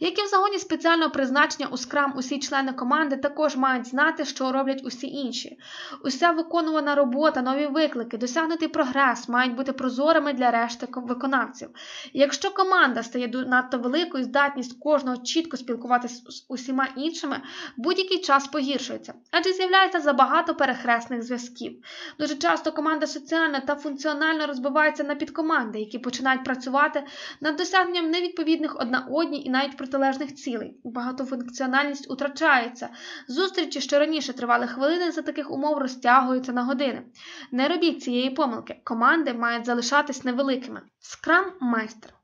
Як і в загоні спеціального призначення у скрам усі члени команди також мають знати, що роблять усі інші. Уся виконувана робота, нові виклики, досягнутий прогрес мають бути прозорими для решти виконавців. Якщо команда стає надто великою, здатність кожного чітко спілкуватися з усіма іншими, будь-який час погіршується, адже з'являється забагато перехресних зв'язків зв'язків. Дуже часто команда соціальна та функціонально розбивається на підкоманди, які починають працювати над досягненням невідповідних одна одній і навіть протилежних цілей. Багатофункціональність утрачається. Зустрічі, що раніше тривали хвилини, за таких умов розтягуються на години. Не робіть цієї помилки. Команди мають залишатись невеликими. Скрам майстер.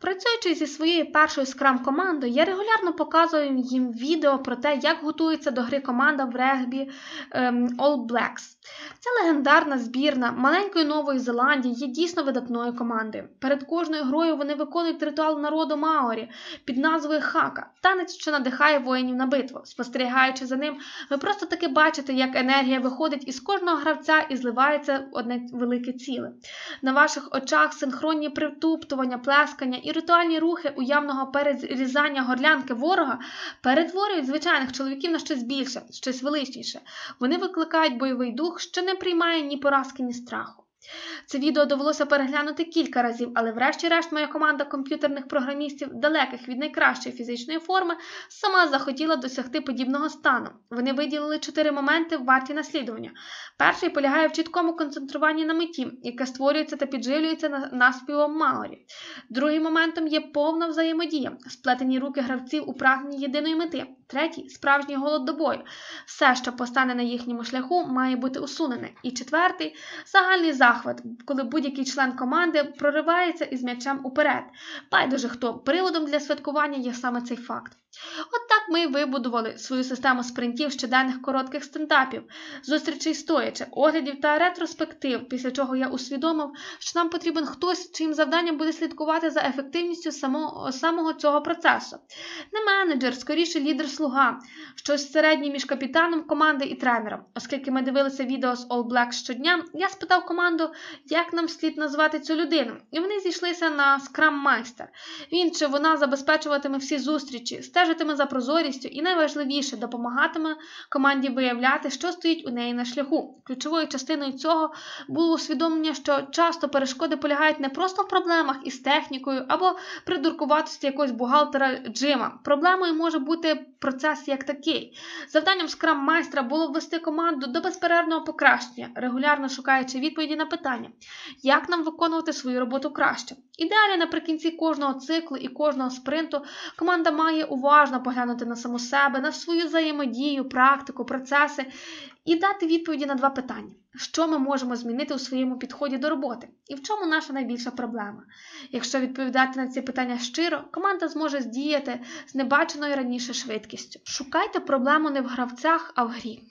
Працюючи зі своєю першою скрам-командою, я регулярно показую їм відео про те, як готується до гри команда в регбі ем, All Blacks. Ця легендарна збірна маленької Нової Зеландії є дійсно видатною командою. Перед кожною грою вони виконують ритуал народу Маорі під назвою Хака, танець, що надихає воїнів на битву. Спостерігаючи за ним, ви просто таки бачите, як енергія виходить із кожного гравця і зливається в одне велике ціле. На ваших очах синхронні притуптування, плескання і ритуальні рухи уявного перерізання горлянки ворога перетворюють звичайних чоловіків на щось більше, щось величніше. Вони викликають бойовий дух, що не приймає ні поразки, ні страху. Це відео довелося переглянути кілька разів, але врешті-решт моя команда комп'ютерних програмістів, далеких від найкращої фізичної форми, сама захотіла досягти подібного стану. Вони виділили чотири моменти варті наслідування. Перший полягає в чіткому концентруванні на меті, яке створюється та підживлюється наспівом Маорі. Другим моментом є повна взаємодія, сплетені руки гравців у прагненні єдиної мети. Третій справжній голод до бою. Все, що постане на їхньому шляху, має бути усунене. І четвертий загальний захват, коли будь-який член команди проривається із м'ячем уперед. Байдуже хто приводом для святкування є саме цей факт. От так ми вибудували свою систему спринтів щоденних коротких стендапів, зустрічей стоячи, оглядів та ретроспектив, після чого я усвідомив, що нам потрібен хтось, чиїм завданням буде слідкувати за ефективністю самого, самого цього процесу. Не менеджер, скоріше лідер-слуга, щось середнє між капітаном команди і тренером. Оскільки ми дивилися відео з All Black щодня, я спитав команду, як нам слід назвати цю людину, і вони зійшлися на Scrum Майстер. Він чи вона забезпечуватиме всі зустрічі стежитиме за прозорістю і найважливіше допомагатиме команді виявляти, що стоїть у неї на шляху. Ключовою частиною цього було усвідомлення, що часто перешкоди полягають не просто в проблемах із технікою або придуркуватості якогось бухгалтера Джима. Проблемою може бути процес як такий. Завданням скрам майстра було ввести команду до безперервного покращення, регулярно шукаючи відповіді на питання, як нам виконувати свою роботу краще. Ідеально наприкінці кожного циклу і кожного спринту команда має уважно поглянути на саму себе, на свою взаємодію, практику, процеси і дати відповіді на два питання: що ми можемо змінити у своєму підході до роботи, і в чому наша найбільша проблема. Якщо відповідати на ці питання щиро, команда зможе здіяти з небаченою раніше швидкістю. Шукайте проблему не в гравцях, а в грі.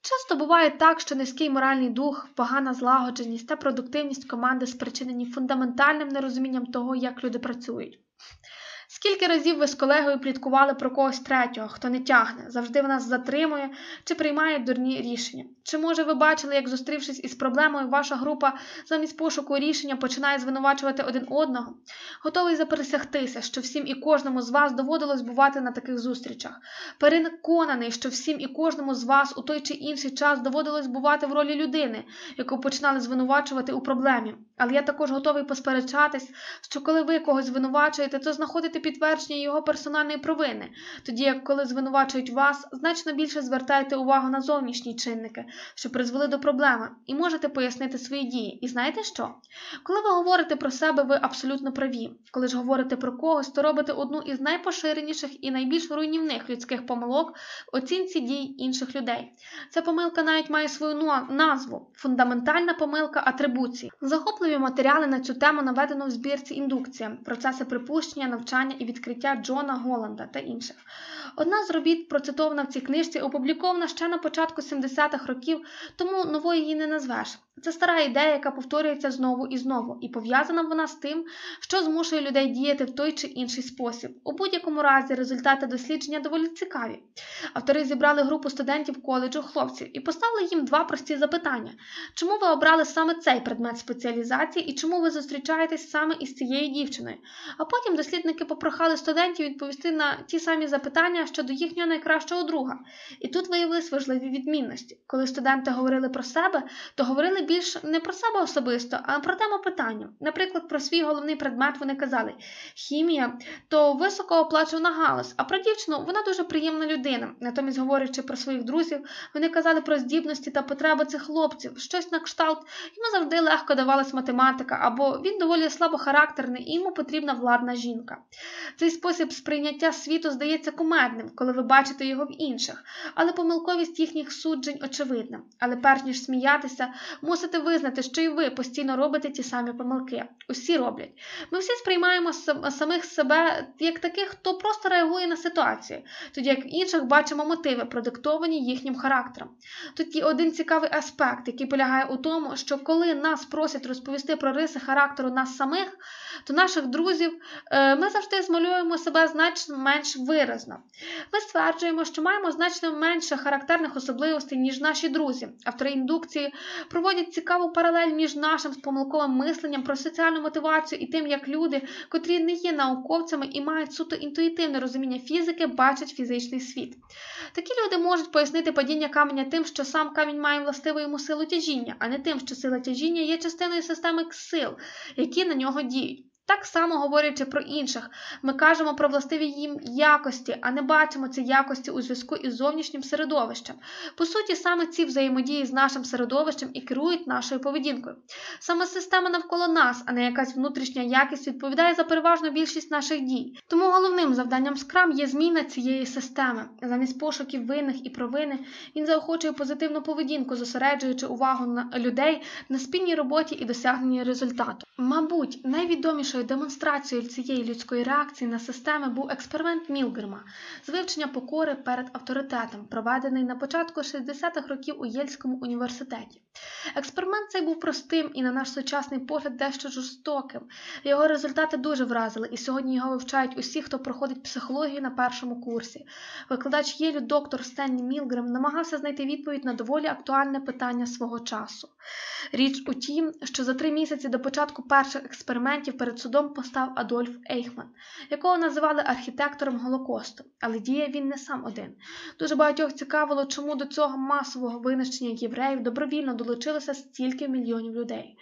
Часто буває так, що низький моральний дух, погана злагодженість та продуктивність команди спричинені фундаментальним нерозумінням того, як люди працюють. Скільки разів ви з колегою пліткували про когось третього, хто не тягне, завжди в нас затримує чи приймає дурні рішення? Чи може ви бачили, як зустрівшись із проблемою, ваша група замість пошуку рішення починає звинувачувати один одного? Готовий запересягтися, що всім і кожному з вас доводилось бувати на таких зустрічах. Переконаний, що всім і кожному з вас у той чи інший час доводилось бувати в ролі людини, яку починали звинувачувати у проблемі. Але я також готовий посперечатись, що коли ви когось звинувачуєте, то знаходите підтвердження його персональної провини, тоді як коли звинувачують вас, значно більше звертаєте увагу на зовнішні чинники, що призвели до проблеми, і можете пояснити свої дії. І знаєте що? Коли ви говорите про себе, ви абсолютно праві. Коли ж говорите про когось, то робите одну із найпоширеніших і найбільш руйнівних людських помилок в оцінці дій інших людей. Ця помилка навіть має свою назву фундаментальна помилка атрибуції. Захопливі матеріали на цю тему наведено в збірці індукція, процеси припущення, навчання і відкриття Джона Голланда та інших. Одна з робіт, процитована в цій книжці, опублікована ще на початку 70-х років, тому новою її не назвеш. Це стара ідея, яка повторюється знову і знову, і пов'язана вона з тим, що змушує людей діяти в той чи інший спосіб. У будь-якому разі результати дослідження доволі цікаві. Автори зібрали групу студентів коледжу хлопців і поставили їм два прості запитання: чому ви обрали саме цей предмет спеціалізації і чому ви зустрічаєтесь саме із цією дівчиною? А потім дослідники попрохали студентів відповісти на ті самі запитання щодо їхнього найкращого друга. І тут виявились важливі відмінності. Коли студенти говорили про себе, то говорили більш не про себе особисто, а про тему питання. Наприклад, про свій головний предмет вони казали: хімія то високооплачувана галузь, а про дівчину вона дуже приємна людина. Натомість, говорячи про своїх друзів, вони казали про здібності та потреби цих хлопців, щось на кшталт, йому завжди легко давалась математика, або він доволі слабохарактерний і йому потрібна владна жінка. Цей спосіб сприйняття світу здається кумедним, коли ви бачите його в інших, але помилковість їхніх суджень очевидна. Але перш ніж сміятися, мусите визнати, що і ви постійно робите ті самі помилки. Усі роблять. Ми всі сприймаємо самих себе як таких, хто просто реагує на ситуацію, тоді як в інших бачимо мотиви, продиктовані їхнім характером. Тут є один цікавий аспект, який полягає у тому, що коли нас просять розповісти про риси характеру нас самих, то наших друзів е, ми завжди змалюємо себе значно менш виразно. Ми стверджуємо, що маємо значно менше характерних особливостей, ніж наші друзі. Автори індукції проводять цікаву паралель між нашим помилковим мисленням про соціальну мотивацію і тим, як люди, котрі не є науковцями і мають суто інтуїтивне розуміння фізики, бачать фізичний світ. Такі люди можуть пояснити падіння каменя тим, що сам камінь має властиву йому силу тяжіння, а не тим, що сила тяжіння є частиною системи сил, які на нього діють. Так само говорячи про інших, ми кажемо про властиві їм якості, а не бачимо ці якості у зв'язку із зовнішнім середовищем. По суті, саме ці взаємодії з нашим середовищем і керують нашою поведінкою. Саме система навколо нас, а не якась внутрішня якість, відповідає за переважну більшість наших дій. Тому головним завданням Scrum є зміна цієї системи. Замість пошуків винних і провини він заохочує позитивну поведінку, зосереджуючи увагу на людей на спільній роботі і досягненні результату. Мабуть, найвідомішою демонстрацією цієї людської реакції на системи був експеримент Мілгрема з вивчення покори перед авторитетом, проведений на початку 60-х років у Єльському університеті. Експеримент цей був простим і, на наш сучасний погляд, дещо жорстоким. Його результати дуже вразили, і сьогодні його вивчають усі, хто проходить психологію на першому курсі. Викладач Єлю доктор Стенні Мілгрем намагався знайти відповідь на доволі актуальне питання свого часу. Річ у тім, що за три місяці до початку перших експериментів перед судом постав Адольф Ейхман, якого називали архітектором Голокосту, але діє він не сам один. Дуже багатьох цікавило, чому до цього масового винищення євреїв добровільно долучилося стільки мільйонів людей.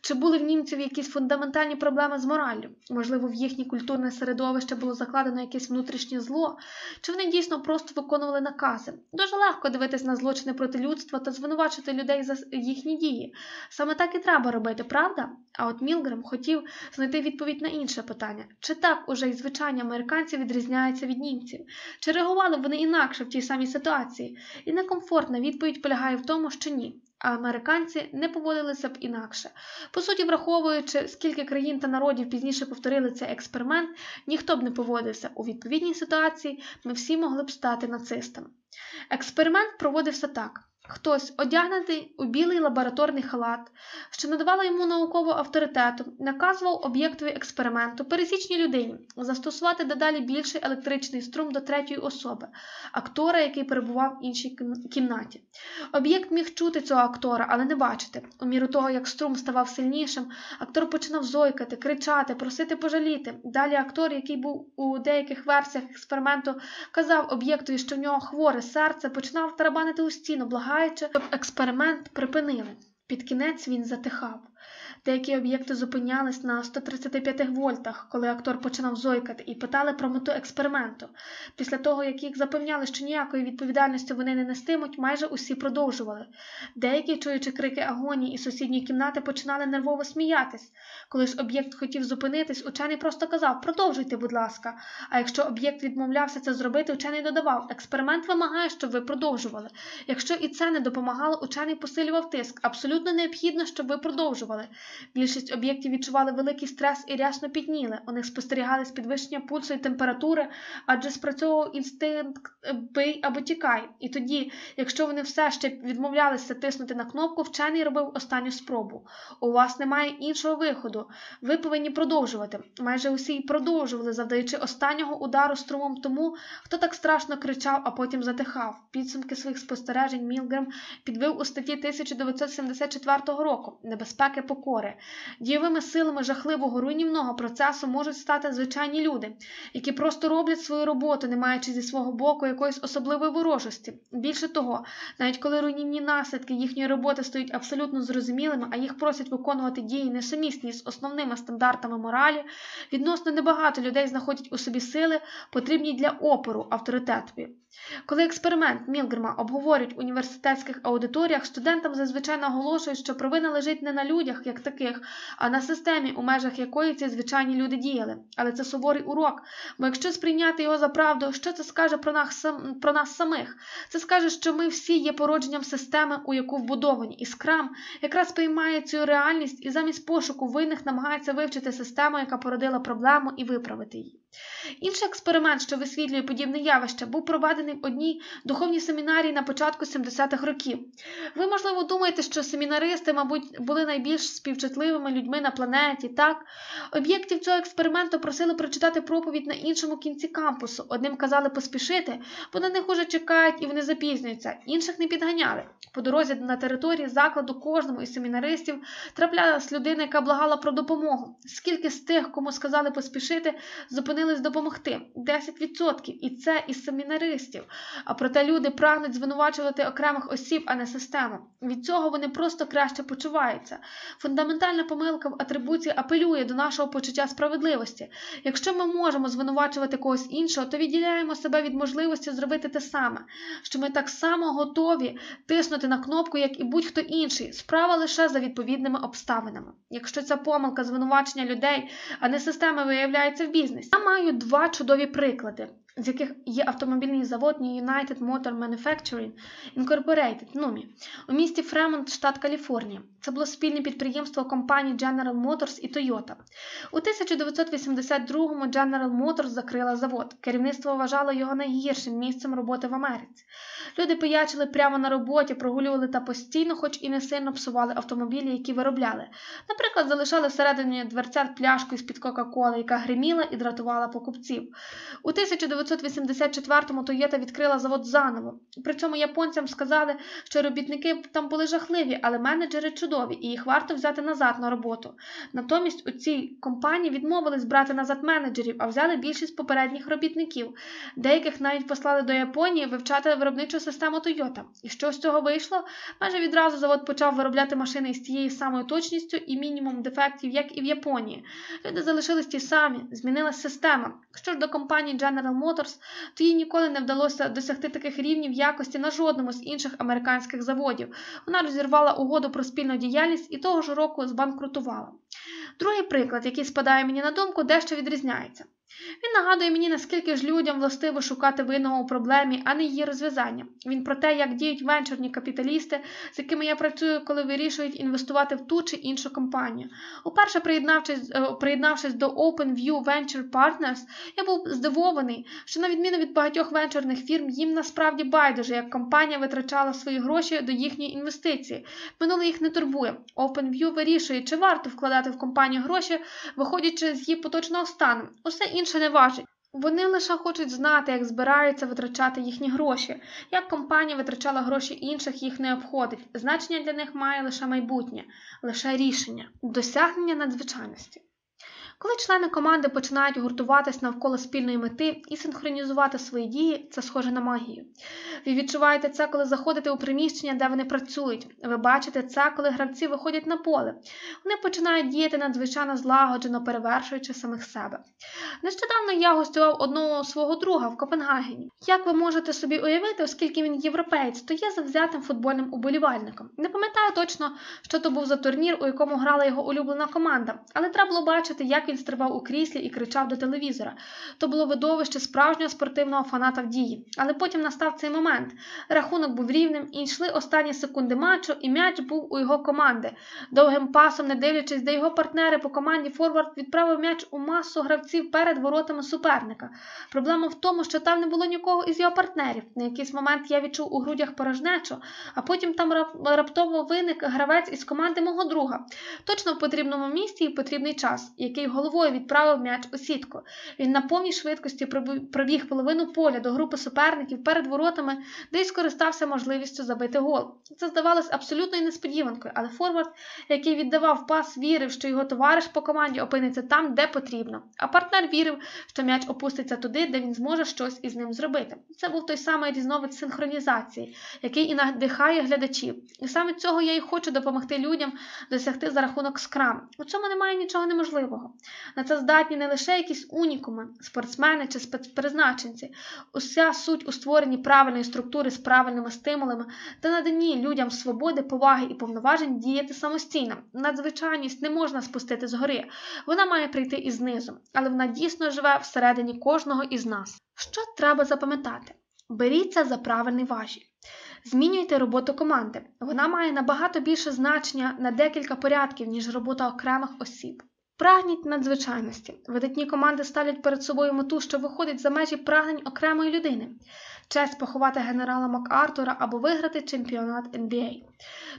Чи були в німців якісь фундаментальні проблеми з мораллю? Можливо, в їхнє культурне середовище було закладено якесь внутрішнє зло, чи вони дійсно просто виконували накази? Дуже легко дивитись на злочини проти людства та звинувачити людей за їхні дії. Саме так і треба робити, правда? А от Мілгрем хотів знайти відповідь на інше питання: чи так уже й звичайні американці відрізняються від німців? Чи реагували вони інакше в тій самій ситуації? І некомфортна відповідь полягає в тому, що ні. А американці не поводилися б інакше. По суті, враховуючи, скільки країн та народів пізніше повторили цей експеримент, ніхто б не поводився у відповідній ситуації, ми всі могли б стати нацистами. Експеримент проводився так. Хтось, одягнутий у білий лабораторний халат, що надавало йому наукового авторитету, наказував об'єктові експерименту пересічній людині застосувати дедалі більший електричний струм до третьої особи, актора, який перебував в іншій кімнаті. Об'єкт міг чути цього актора, але не бачити. У міру того, як струм ставав сильнішим, актор починав зойкати, кричати, просити пожаліти. Далі актор, який був у деяких версіях експерименту, казав об'єктові, що в нього хворе серце, починав тарабанити у стіну, благаючи, щоб експеримент припинили. Під кінець він затихав. Деякі об'єкти зупинялись на 135 вольтах, коли актор починав зойкати, і питали про мету експерименту. Після того, як їх запевняли, що ніякої відповідальності вони не нестимуть, майже усі продовжували. Деякі, чуючи крики агонії із сусідньої кімнати, починали нервово сміятись. Коли ж об'єкт хотів зупинитись, учений просто казав Продовжуйте, будь ласка. А якщо об'єкт відмовлявся це зробити, учений додавав Експеримент вимагає, щоб ви продовжували. Якщо і це не допомагало, учений посилював тиск. Абсолютно необхідно, щоб ви продовжували. Більшість об'єктів відчували великий стрес і рясно підніли. У них спостерігались підвищення пульсу і температури, адже спрацьовував інстинкт бий або тікай. І тоді, якщо вони все ще відмовлялися тиснути на кнопку, вчений робив останню спробу. У вас немає іншого виходу. Ви повинні продовжувати. Майже усі й продовжували, завдаючи останнього удару струмом тому, хто так страшно кричав, а потім затихав. Підсумки своїх спостережень Мілгрем підвив у статті 1974 року небезпеки покори. Дієвими силами жахливого руйнівного процесу можуть стати звичайні люди, які просто роблять свою роботу, не маючи зі свого боку якоїсь особливої ворожості. Більше того, навіть коли руйнівні наслідки їхньої роботи стають абсолютно зрозумілими, а їх просять виконувати дії несумісні з основними стандартами моралі, відносно небагато людей знаходять у собі сили, потрібні для опору авторитетові. Коли експеримент Мілгрема обговорюють в університетських аудиторіях, студентам зазвичай наголошують, що провина лежить не на людях, як таких, а на системі, у межах якої ці звичайні люди діяли. Але це суворий урок. Бо якщо сприйняти його за правду, що це скаже про нас, про нас самих? Це скаже, що ми всі є породженням системи, у яку вбудовані, і скрам якраз приймає цю реальність і замість пошуку винних намагається вивчити систему, яка породила проблему, і виправити її. Інший експеримент, що висвітлює подібне явище, був проведений в одній духовній семінарії на початку 70-х років. Ви, можливо, думаєте, що семінаристи, мабуть, були найбільш співчутливими людьми на планеті, так? Об'єктів цього експерименту просили прочитати проповідь на іншому кінці кампусу. Одним казали поспішити, бо на них уже чекають і вони запізнюються, інших не підганяли. По дорозі на території закладу кожному із семінаристів траплялась людина, яка благала про допомогу. Скільки з тих, кому сказали поспішити, зупинили спромогнились допомогти 10%, і це із семінаристів. А проте люди прагнуть звинувачувати окремих осіб, а не систему. Від цього вони просто краще почуваються. Фундаментальна помилка в атрибуції апелює до нашого почуття справедливості. Якщо ми можемо звинувачувати когось іншого, то відділяємо себе від можливості зробити те саме, що ми так само готові тиснути на кнопку, як і будь-хто інший. Справа лише за відповідними обставинами. Якщо ця помилка звинувачення людей, а не системи виявляється в бізнесі. Маю два чудові приклади, з яких є автомобільний завод United Motor Manufacturing Incorporated NUMI, у місті Фремонт, штат Каліфорнія. Це було спільне підприємство компаній General Motors і Toyota. У 1982-му General Motors закрила завод. Керівництво вважало його найгіршим місцем роботи в Америці. Люди пиячили прямо на роботі, прогулювали та постійно, хоч і не сильно псували автомобілі, які виробляли. Наприклад, залишали всередині дверцят пляшку із-під Кока-Коли, яка гриміла і дратувала покупців. У 1984-му Toyota відкрила завод заново. Причому японцям сказали, що робітники там були жахливі, але менеджери чудові, і їх варто взяти назад на роботу. Натомість у цій компанії відмовились брати назад менеджерів, а взяли більшість попередніх робітників. Деяких навіть послали до Японії вивчати виробничу систему Toyota. І що з цього вийшло? Майже відразу завод почав виробляти машини з тією самою точністю і мінімум дефектів, як і в Японії. Люди залишились ті самі, змінилася система. Що ж до компанії General Motors, то їй ніколи не вдалося досягти таких рівнів якості на жодному з інших американських заводів. Вона розірвала угоду про спільну діяльність і того ж року збанкрутувала. Другий приклад, який спадає мені на думку, дещо відрізняється. Він нагадує мені, наскільки ж людям властиво шукати винного у проблемі, а не її розв'язання. Він про те, як діють венчурні капіталісти, з якими я працюю, коли вирішують інвестувати в ту чи іншу компанію. Уперше приєднавшись, приєднавшись до OpenView Venture Partners, я був здивований, що на відміну від багатьох венчурних фірм, їм насправді байдуже, як компанія витрачала свої гроші до їхньої інвестиції. Минуле їх не турбує. OpenView вирішує, чи варто вкладати в компанію гроші, виходячи з її поточного стану. Усе інше не важить. Вони лише хочуть знати, як збираються витрачати їхні гроші, як компанія витрачала гроші інших, їх не обходить. Значення для них має лише майбутнє, лише рішення, досягнення надзвичайності. Коли члени команди починають гуртуватись навколо спільної мети і синхронізувати свої дії, це схоже на магію. Ви відчуваєте це, коли заходите у приміщення, де вони працюють. Ви бачите це, коли гравці виходять на поле. Вони починають діяти надзвичайно злагоджено, перевершуючи самих себе. Нещодавно я гостював одного свого друга в Копенгагені. Як ви можете собі уявити, оскільки він європеєць, то є завзятим футбольним уболівальником. Не пам'ятаю точно, що то був за турнір, у якому грала його улюблена команда, але треба було бачити, як він стрибав у кріслі і кричав до телевізора. То було видовище справжнього спортивного фаната в дії. Але потім настав цей момент. Рахунок був рівним, і йшли останні секунди матчу, і м'яч був у його команди. Довгим пасом, не дивлячись, де його партнери по команді Форвард відправив м'яч у масу гравців перед воротами суперника. Проблема в тому, що там не було нікого із його партнерів. На якийсь момент я відчув у грудях порожнечу, а потім там раптово виник гравець із команди мого друга. Точно в потрібному місці і потрібний час, який головою відправив м'яч у сітку. Він на повній швидкості пробіг половину поля до групи суперників перед воротами, де й скористався можливістю забити гол. Це здавалось абсолютною несподіванкою, але Форвард, який віддавав пас, вірив, що його товариш по команді опиниться там, де потрібно. А партнер вірив, що м'яч опуститься туди, де він зможе щось із ним зробити. Це був той самий різновид синхронізації, який і надихає глядачів. І саме цього я і хочу допомогти людям досягти за рахунок скрам. У цьому немає нічого неможливого. На це здатні не лише якісь унікуми, спортсмени чи спецпризначенці. Уся суть у створенні правильної структури з правильними стимулами та наданні людям свободи, поваги і повноважень діяти самостійно. Надзвичайність не можна спустити згори. Вона має прийти із знизу, але вона дійсно живе всередині кожного із нас. Що треба запам'ятати? Беріться за правильний важіль. Змінюйте роботу команди. Вона має набагато більше значення на декілька порядків, ніж робота окремих осіб. Прагніть надзвичайності. Видатні команди ставлять перед собою мету, що виходить за межі прагнень окремої людини. Честь поховати генерала МакАртура або виграти чемпіонат NBA.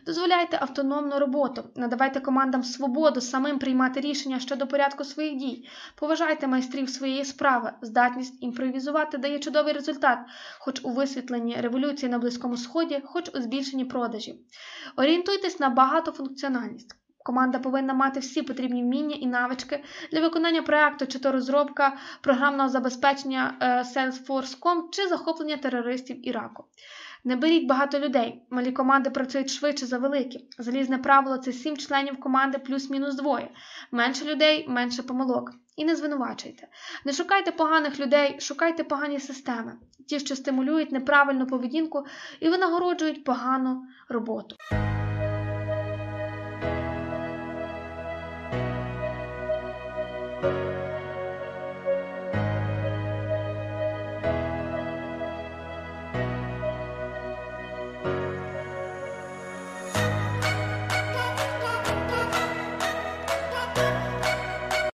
Дозволяйте автономну роботу, надавайте командам свободу самим приймати рішення щодо порядку своїх дій, поважайте майстрів своєї справи, здатність імпровізувати дає чудовий результат, хоч у висвітленні революції на Близькому Сході, хоч у збільшенні продажів. Орієнтуйтесь на багатофункціональність. Команда повинна мати всі потрібні вміння і навички для виконання проекту, чи то розробка програмного забезпечення е, Salesforce.com, чи захоплення терористів Іраку. Не беріть багато людей. Малі команди працюють швидше за великі. Залізне правило це сім членів команди плюс-мінус двоє. Менше людей, менше помилок. І не звинувачуйте. Не шукайте поганих людей, шукайте погані системи, ті, що стимулюють неправильну поведінку і винагороджують погану роботу.